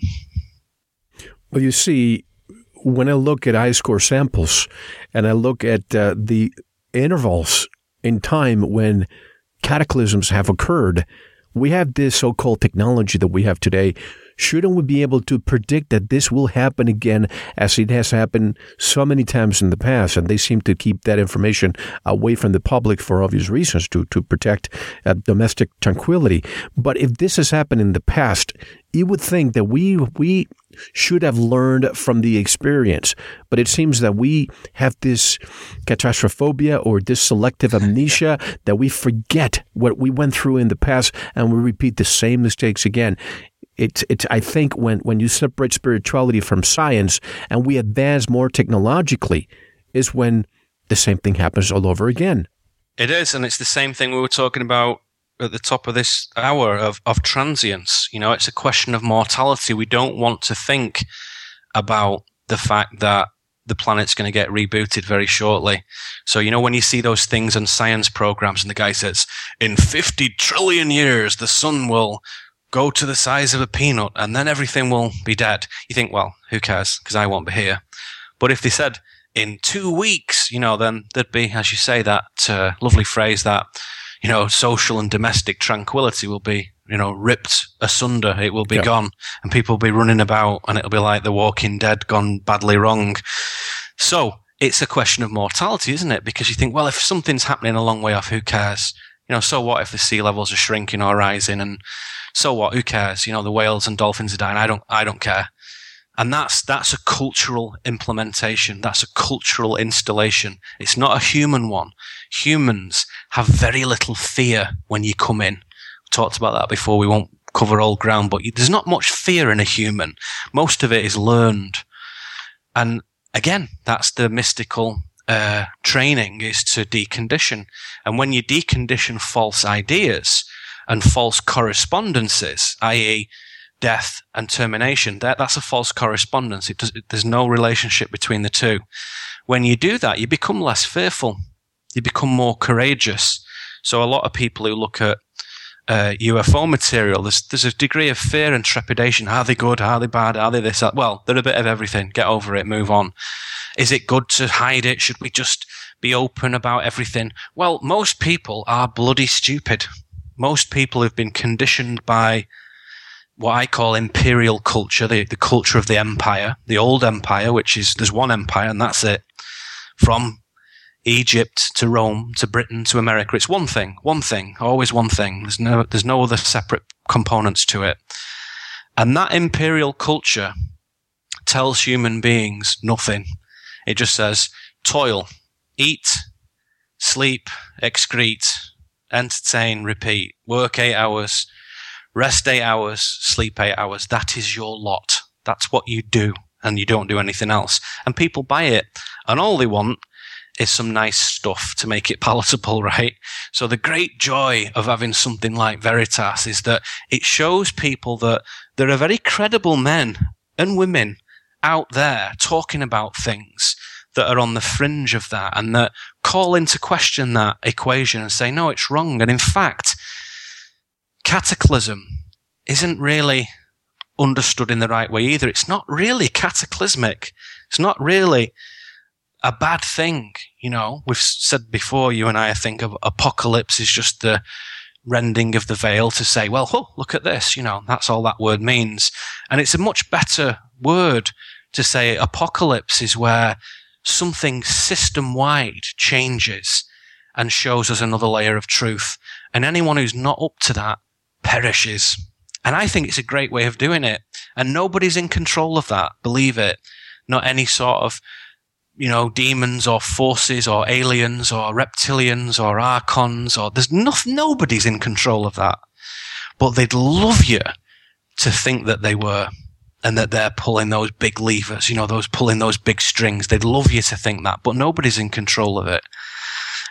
Speaker 1: Well, you see, when I look at ice core samples and I look at uh, the intervals in time when cataclysms have occurred, we have this so called technology that we have today shouldn't we be able to predict that this will happen again as it has happened so many times in the past? And they seem to keep that information away from the public for obvious reasons to, to protect uh, domestic tranquility. But if this has happened in the past, you would think that we, we should have learned from the experience. But it seems that we have this catastrophobia or this selective amnesia that we forget what we went through in the past and we repeat the same mistakes again it's it's I think when when you separate spirituality from science and we advance more technologically is when the same thing happens all over again.
Speaker 2: It is, and it's the same thing we were talking about at the top of this hour of, of transience. You know, it's a question of mortality. We don't want to think about the fact that the planet's going to get rebooted very shortly. So, you know, when you see those things on science programs and the guy says, in 50 trillion years, the sun will go to the size of a peanut and then everything will be dead. You think, well, who cares? Because I won't be here. But if they said in two weeks, you know, then there'd be, as you say, that uh, lovely phrase that, you know, social and domestic tranquility will be, you know, ripped asunder. It will be yeah. gone and people will be running about and it'll be like the walking dead gone badly wrong. So it's a question of mortality, isn't it? Because you think, well, if something's happening a long way off, who cares? You know, so what if the sea levels are shrinking or rising and so what? Who cares? You know, the whales and dolphins are dying. I don't, I don't care. And that's, that's a cultural implementation. That's a cultural installation. It's not a human one. Humans have very little fear when you come in. We talked about that before. We won't cover all ground, but there's not much fear in a human. Most of it is learned. And again, that's the mystical uh, training is to decondition. And when you decondition false ideas, and false correspondences, i.e., death and termination, that, that's a false correspondence. It does, it, there's no relationship between the two. When you do that, you become less fearful. You become more courageous. So a lot of people who look at uh, UFO material, there's, there's a degree of fear and trepidation. Are they good? Are they bad? Are they this? Well, they're a bit of everything. Get over it. Move on. Is it good to hide it? Should we just be open about everything? Well, most people are bloody stupid most people have been conditioned by what I call imperial culture, the, the culture of the empire, the old empire, which is there's one empire and that's it. From Egypt to Rome to Britain to America, it's one thing, one thing, always one thing. There's no there's no other separate components to it. And that imperial culture tells human beings nothing. It just says toil, eat, sleep, excrete, entertain, repeat, work eight hours, rest eight hours, sleep eight hours. That is your lot. That's what you do and you don't do anything else. And people buy it and all they want is some nice stuff to make it palatable, right? So the great joy of having something like Veritas is that it shows people that there are very credible men and women out there talking about things that are on the fringe of that and that call into question that equation and say, no, it's wrong. And in fact, cataclysm isn't really understood in the right way either. It's not really cataclysmic. It's not really a bad thing. You know, we've said before, you and I, I think of apocalypse is just the rending of the veil to say, well, oh, look at this. You know, that's all that word means. And it's a much better word to say apocalypse is where something system wide changes and shows us another layer of truth. And anyone who's not up to that perishes. And I think it's a great way of doing it. And nobody's in control of that. Believe it. Not any sort of, you know, demons or forces or aliens or reptilians or archons or there's nothing, nobody's in control of that. But they'd love you to think that they were. and that they're pulling those big levers, you know, those pulling those big strings. They'd love you to think that, but nobody's in control of it.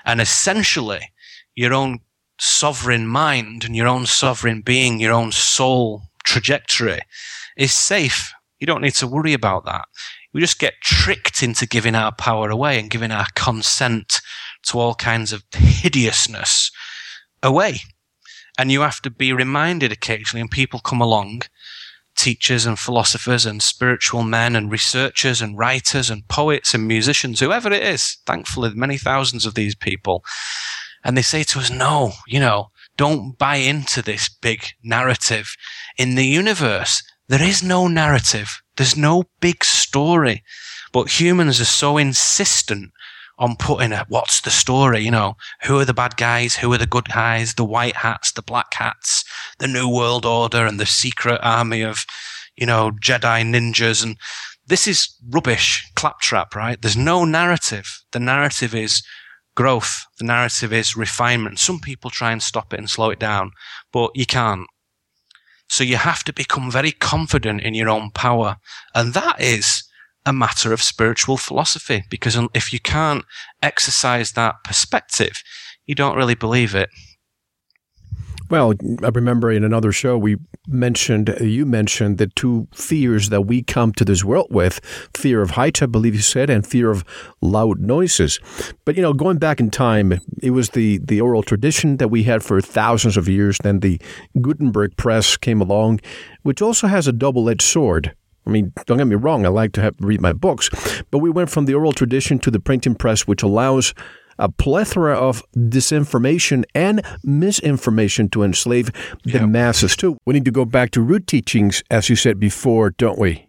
Speaker 2: And essentially, your own sovereign mind and your own sovereign being, your own soul trajectory is safe. You don't need to worry about that. We just get tricked into giving our power away and giving our consent to all kinds of hideousness away. And you have to be reminded occasionally, and people come along, teachers and philosophers and spiritual men and researchers and writers and poets and musicians, whoever it is, thankfully, many thousands of these people. And they say to us, no, you know, don't buy into this big narrative. In the universe, there is no narrative. There's no big story. But humans are so insistent on putting a what's the story, you know, who are the bad guys, who are the good guys, the white hats, the black hats, the new world order and the secret army of, you know, Jedi ninjas and this is rubbish, claptrap, right? There's no narrative. The narrative is growth. The narrative is refinement. Some people try and stop it and slow it down, but you can't. So you have to become very confident in your own power. And that is a matter of spiritual philosophy because if you can't exercise that perspective, you don't really believe it.
Speaker 1: Well, I remember in another show we mentioned, uh, you mentioned the two fears that we come to this world with fear of heights, I believe you said, and fear of loud noises. But, you know, going back in time, it was the, the oral tradition that we had for thousands of years. Then the Gutenberg press came along, which also has a double edged sword. I mean, don't get me wrong, I like to have, read my books, but we went from the oral tradition to the printing press, which allows a plethora of disinformation and misinformation to enslave the yep. masses too. We need to go back to root teachings, as you said before, don't we?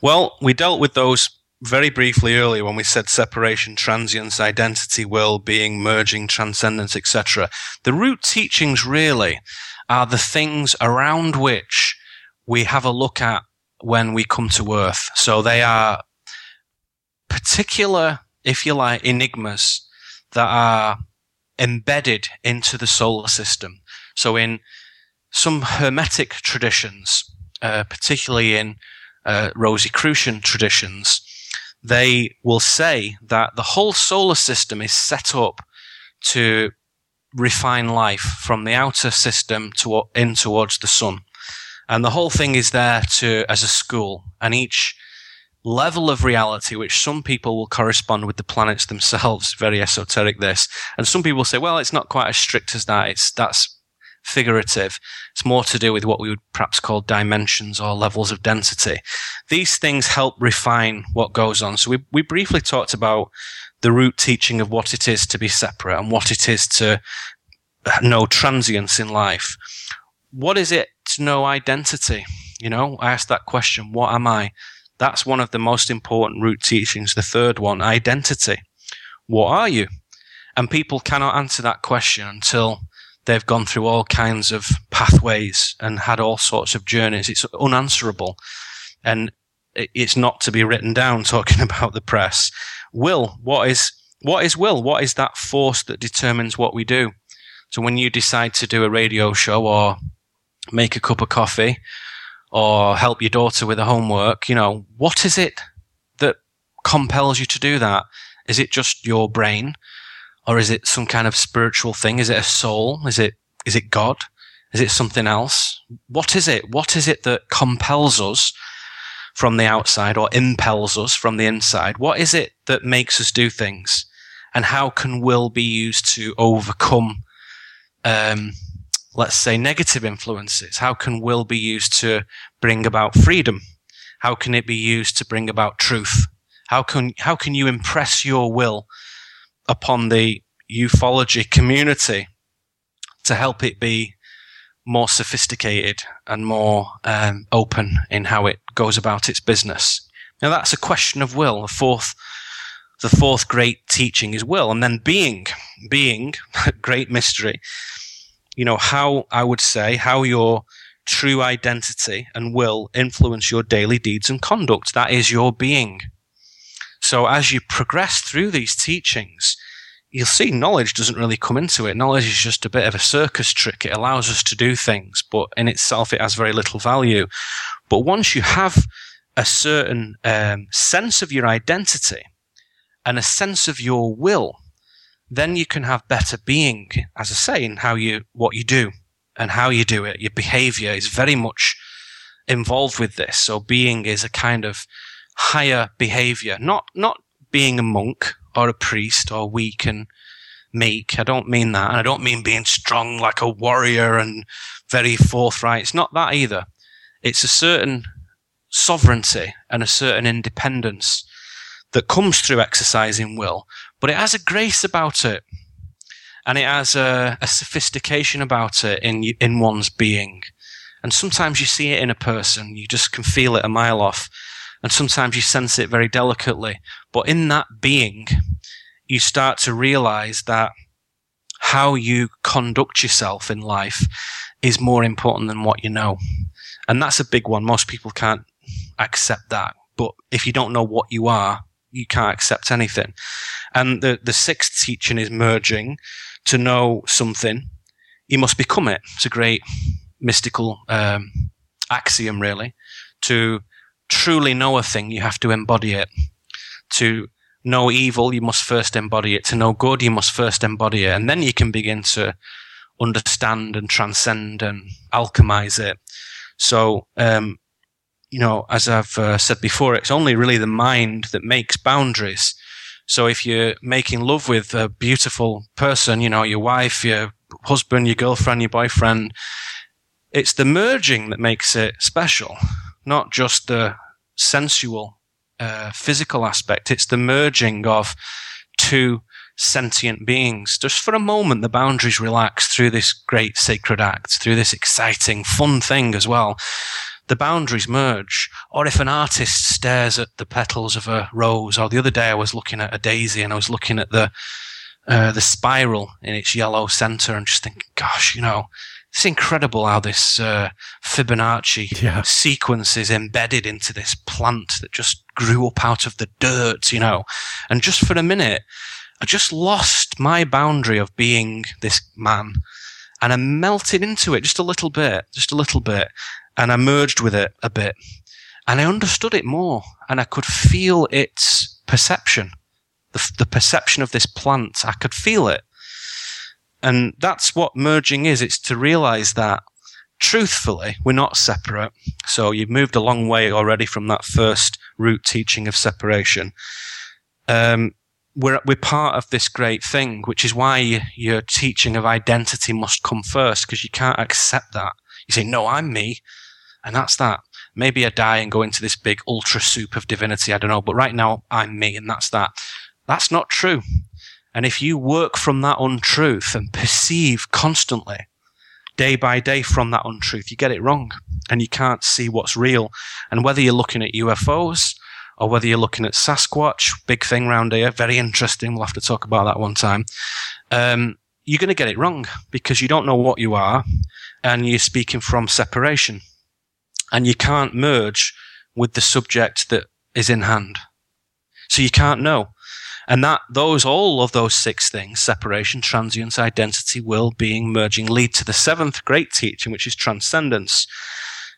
Speaker 2: Well, we dealt with those very briefly earlier when we said separation, transience, identity, will, being, merging, transcendence, etc. The root teachings really are the things around which we have a look at when we come to Earth. So they are particular, if you like, enigmas that are embedded into the solar system. So in some Hermetic traditions, uh, particularly in uh, Rosicrucian traditions, they will say that the whole solar system is set up to refine life from the outer system to in towards the sun. And the whole thing is there to, as a school, and each level of reality, which some people will correspond with the planets themselves, very esoteric this, and some people say, well, it's not quite as strict as that. It's, that's figurative. It's more to do with what we would perhaps call dimensions or levels of density. These things help refine what goes on. So we, we briefly talked about the root teaching of what it is to be separate and what it is to know transience in life. What is it to know identity. You know, I asked that question, what am I? That's one of the most important root teachings. The third one, identity. What are you? And people cannot answer that question until they've gone through all kinds of pathways and had all sorts of journeys. It's unanswerable. And it's not to be written down talking about the press. Will, what is, what is will? What is that force that determines what we do? So when you decide to do a radio show or make a cup of coffee or help your daughter with her homework, you know, what is it that compels you to do that? Is it just your brain? Or is it some kind of spiritual thing? Is it a soul? Is it, is it God? Is it something else? What is it? What is it that compels us from the outside or impels us from the inside? What is it that makes us do things? And how can will be used to overcome um, let's say, negative influences? How can will be used to bring about freedom? How can it be used to bring about truth? How can, how can you impress your will upon the ufology community to help it be more sophisticated and more um, open in how it goes about its business? Now that's a question of will. The fourth, the fourth great teaching is will, and then being, being, great mystery you know, how I would say how your true identity and will influence your daily deeds and conduct. That is your being. So as you progress through these teachings, you'll see knowledge doesn't really come into it. Knowledge is just a bit of a circus trick. It allows us to do things, but in itself, it has very little value. But once you have a certain um, sense of your identity and a sense of your will, then you can have better being, as I say, in how you, what you do and how you do it. Your behavior is very much involved with this. So being is a kind of higher behavior, not, not being a monk or a priest or weak and meek. I don't mean that. And I don't mean being strong like a warrior and very forthright. It's not that either. It's a certain sovereignty and a certain independence that comes through exercising will, but it has a grace about it. And it has a, a sophistication about it in, in one's being. And sometimes you see it in a person. You just can feel it a mile off and sometimes you sense it very delicately. But in that being, you start to realize that how you conduct yourself in life is more important than what you know. And that's a big one. Most people can't accept that. But if you don't know what you are, you can't accept anything. And the, the sixth teaching is merging. To know something, you must become it. It's a great mystical um, axiom, really. To truly know a thing, you have to embody it. To know evil, you must first embody it. To know good, you must first embody it. And then you can begin to understand and transcend and alchemize it. So, um, you know, as I've uh, said before, it's only really the mind that makes boundaries. So if you're making love with a beautiful person, you know, your wife, your husband, your girlfriend, your boyfriend, it's the merging that makes it special not just the sensual, uh, physical aspect. It's the merging of two sentient beings. Just for a moment, the boundaries relax through this great sacred act, through this exciting, fun thing as well. The boundaries merge. Or if an artist stares at the petals of a rose, or the other day I was looking at a daisy and I was looking at the, uh, the spiral in its yellow center and just thinking, gosh, you know, it's incredible how this uh, Fibonacci yeah. sequence is embedded into this plant that just grew up out of the dirt, you know. And just for a minute, I just lost my boundary of being this man and I melted into it just a little bit, just a little bit. And I merged with it a bit and I understood it more and I could feel its perception. The, the perception of this plant, I could feel it. And that's what merging is. It's to realize that truthfully, we're not separate. So you've moved a long way already from that first root teaching of separation. Um, we're, we're part of this great thing, which is why your teaching of identity must come first, because you can't accept that. You say, no, I'm me. And that's that. Maybe I die and go into this big ultra soup of divinity. I don't know. But right now, I'm me and that's that. That's not true. And if you work from that untruth and perceive constantly, day by day from that untruth, you get it wrong and you can't see what's real. And whether you're looking at UFOs or whether you're looking at Sasquatch, big thing round here, very interesting. We'll have to talk about that one time. Um, you're going to get it wrong because you don't know what you are and you're speaking from separation and you can't merge with the subject that is in hand. So you can't know. And that those all of those six things, separation, transience, identity, will, being, merging, lead to the seventh great teaching, which is transcendence.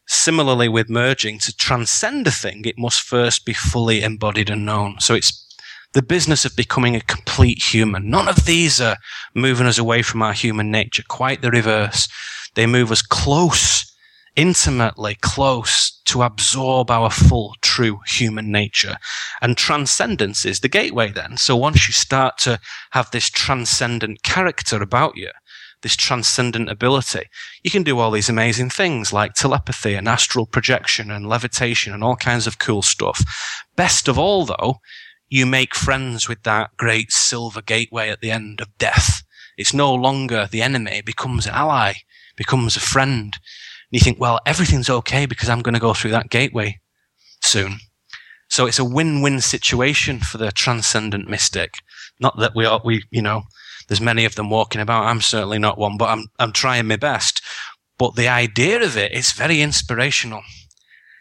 Speaker 2: Similarly with merging, to transcend a thing, it must first be fully embodied and known. So it's the business of becoming a complete human. None of these are moving us away from our human nature. Quite the reverse. They move us close intimately close to absorb our full, true human nature. And transcendence is the gateway then. So once you start to have this transcendent character about you, this transcendent ability, you can do all these amazing things like telepathy and astral projection and levitation and all kinds of cool stuff. Best of all, though, you make friends with that great silver gateway at the end of death. It's no longer the enemy, it becomes an ally, becomes a friend you think, well, everything's okay because I'm going to go through that gateway soon. So it's a win-win situation for the transcendent mystic. Not that we are, we, you know, there's many of them walking about. I'm certainly not one, but I'm, I'm trying my best. But the idea of it is very inspirational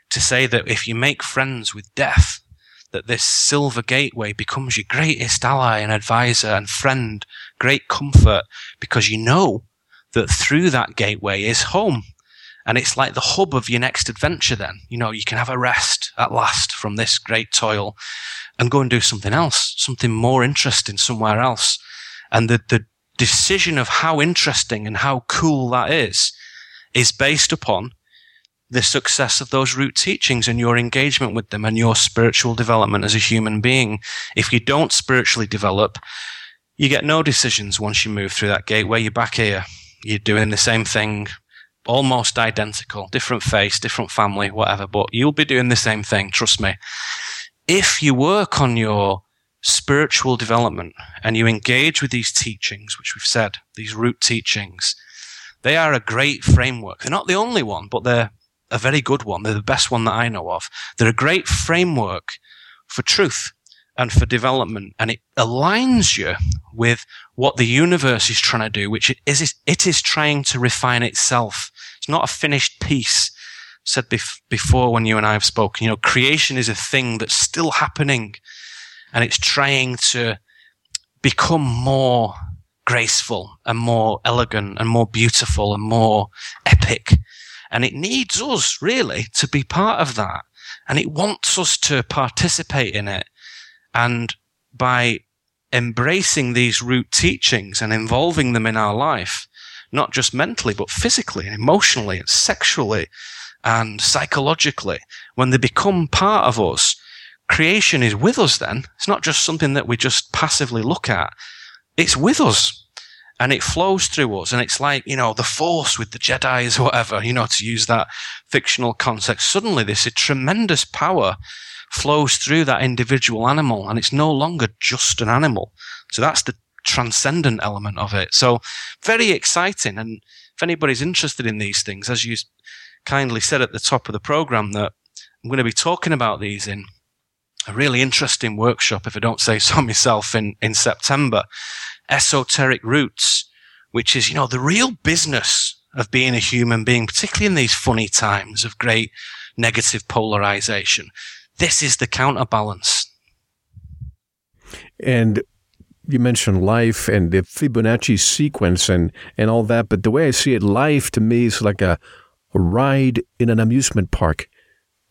Speaker 2: to say that if you make friends with death, that this silver gateway becomes your greatest ally and advisor and friend, great comfort, because you know that through that gateway is home. And it's like the hub of your next adventure then. You know, you can have a rest at last from this great toil and go and do something else, something more interesting somewhere else. And the, the decision of how interesting and how cool that is, is based upon the success of those root teachings and your engagement with them and your spiritual development as a human being. If you don't spiritually develop, you get no decisions once you move through that gateway. You're back here. You're doing the same thing, almost identical, different face, different family, whatever, but you'll be doing the same thing. Trust me. If you work on your spiritual development and you engage with these teachings, which we've said, these root teachings, they are a great framework. They're not the only one, but they're a very good one. They're the best one that I know of. They're a great framework for truth and for development. And it aligns you with what the universe is trying to do, which it is, it is trying to refine itself. It's not a finished piece. Said bef- before when you and I have spoken, you know, creation is a thing that's still happening and it's trying to become more graceful and more elegant and more beautiful and more epic. And it needs us really to be part of that. And it wants us to participate in it. And by embracing these root teachings and involving them in our life, not just mentally, but physically and emotionally and sexually and psychologically, when they become part of us, creation is with us then. It's not just something that we just passively look at. It's with us and it flows through us. And it's like, you know, the force with the Jedi's or whatever, you know, to use that fictional context. Suddenly this is tremendous power flows through that individual animal and it's no longer just an animal. So that's the transcendent element of it. So very exciting. And if anybody's interested in these things, as you kindly said at the top of the program, that I'm going to be talking about these in a really interesting workshop, if I don't say so myself, in, in September esoteric roots, which is, you know, the real business of being a human being, particularly in these funny times of great negative polarization. This is the counterbalance.
Speaker 1: And you mentioned life and the Fibonacci sequence and, and all that, but the way I see it, life to me is like a, a ride in an amusement park.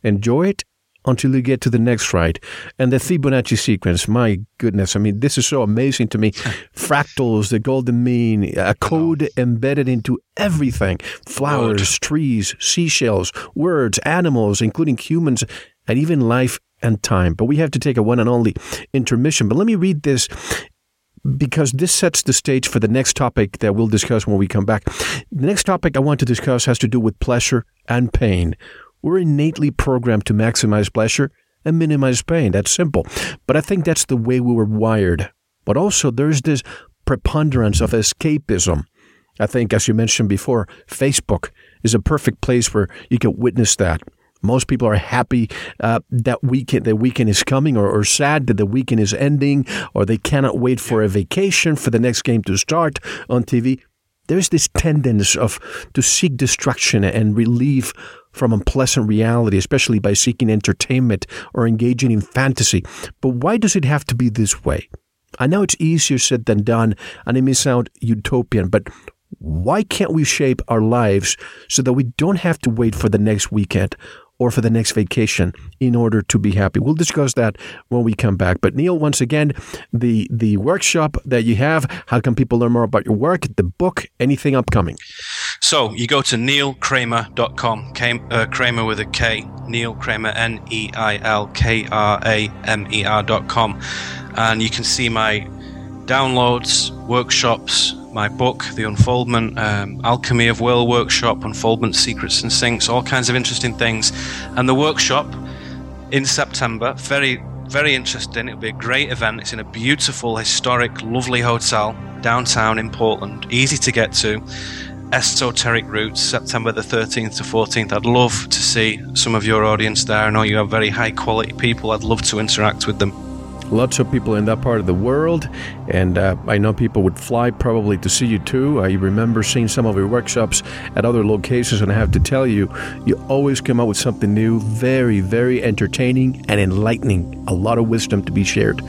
Speaker 1: Enjoy it until you get to the next ride. And the Fibonacci sequence, my goodness, I mean, this is so amazing to me. Fractals, the golden mean, a code embedded into everything flowers, trees, seashells, words, animals, including humans, and even life and time. But we have to take a one and only intermission. But let me read this because this sets the stage for the next topic that we'll discuss when we come back. The next topic I want to discuss has to do with pleasure and pain. We're innately programmed to maximize pleasure and minimize pain. That's simple. But I think that's the way we were wired. But also, there's this preponderance of escapism. I think, as you mentioned before, Facebook is a perfect place where you can witness that. Most people are happy uh, that weekend the weekend is coming, or, or, sad that the weekend is ending, or they cannot wait for a vacation for the next game to start on TV. There's this tendency of to seek distraction and relief from unpleasant reality, especially by seeking entertainment or engaging in fantasy. But why does it have to be this way? I know it's easier said than done, and it may sound utopian, but why can't we shape our lives so that we don't have to wait for the next weekend or for the next vacation in order to be happy. We'll discuss that when we come back. But Neil, once again, the the workshop that you have, how can people learn more about your work, the book, anything upcoming?
Speaker 2: So you go to neilkramer.com, uh, Kramer with a K, Neil Kramer, N E I L K R A M E R.com, and you can see my downloads, workshops, my book, The Unfoldment, um, Alchemy of Will workshop, Unfoldment Secrets and Syncs, all kinds of interesting things. And the workshop in September, very, very interesting. It'll be a great event. It's in a beautiful, historic, lovely hotel downtown in Portland, easy to get to. Esoteric Roots, September the 13th to 14th. I'd love to see some of your audience there. I know you have very high quality people. I'd love to interact with them.
Speaker 1: Lots of people in that part of the world, and uh, I know people would fly probably to see you too. I remember seeing some of your workshops at other locations, and I have to tell you, you always come up with something new, very, very entertaining and enlightening. A lot of wisdom to be shared.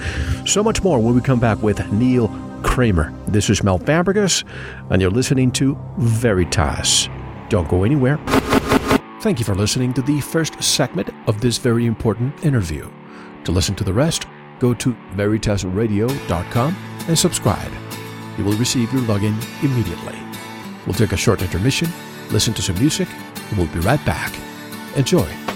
Speaker 1: So much more when we come back with Neil Kramer. This is Mel Fabregas, and you're listening to Veritas. Don't go anywhere. Thank you for listening to the first segment of this very important interview. To listen to the rest, go to veritasradio.com and subscribe. You will receive your login immediately. We'll take a short intermission, listen to some music, and we'll be right back. Enjoy.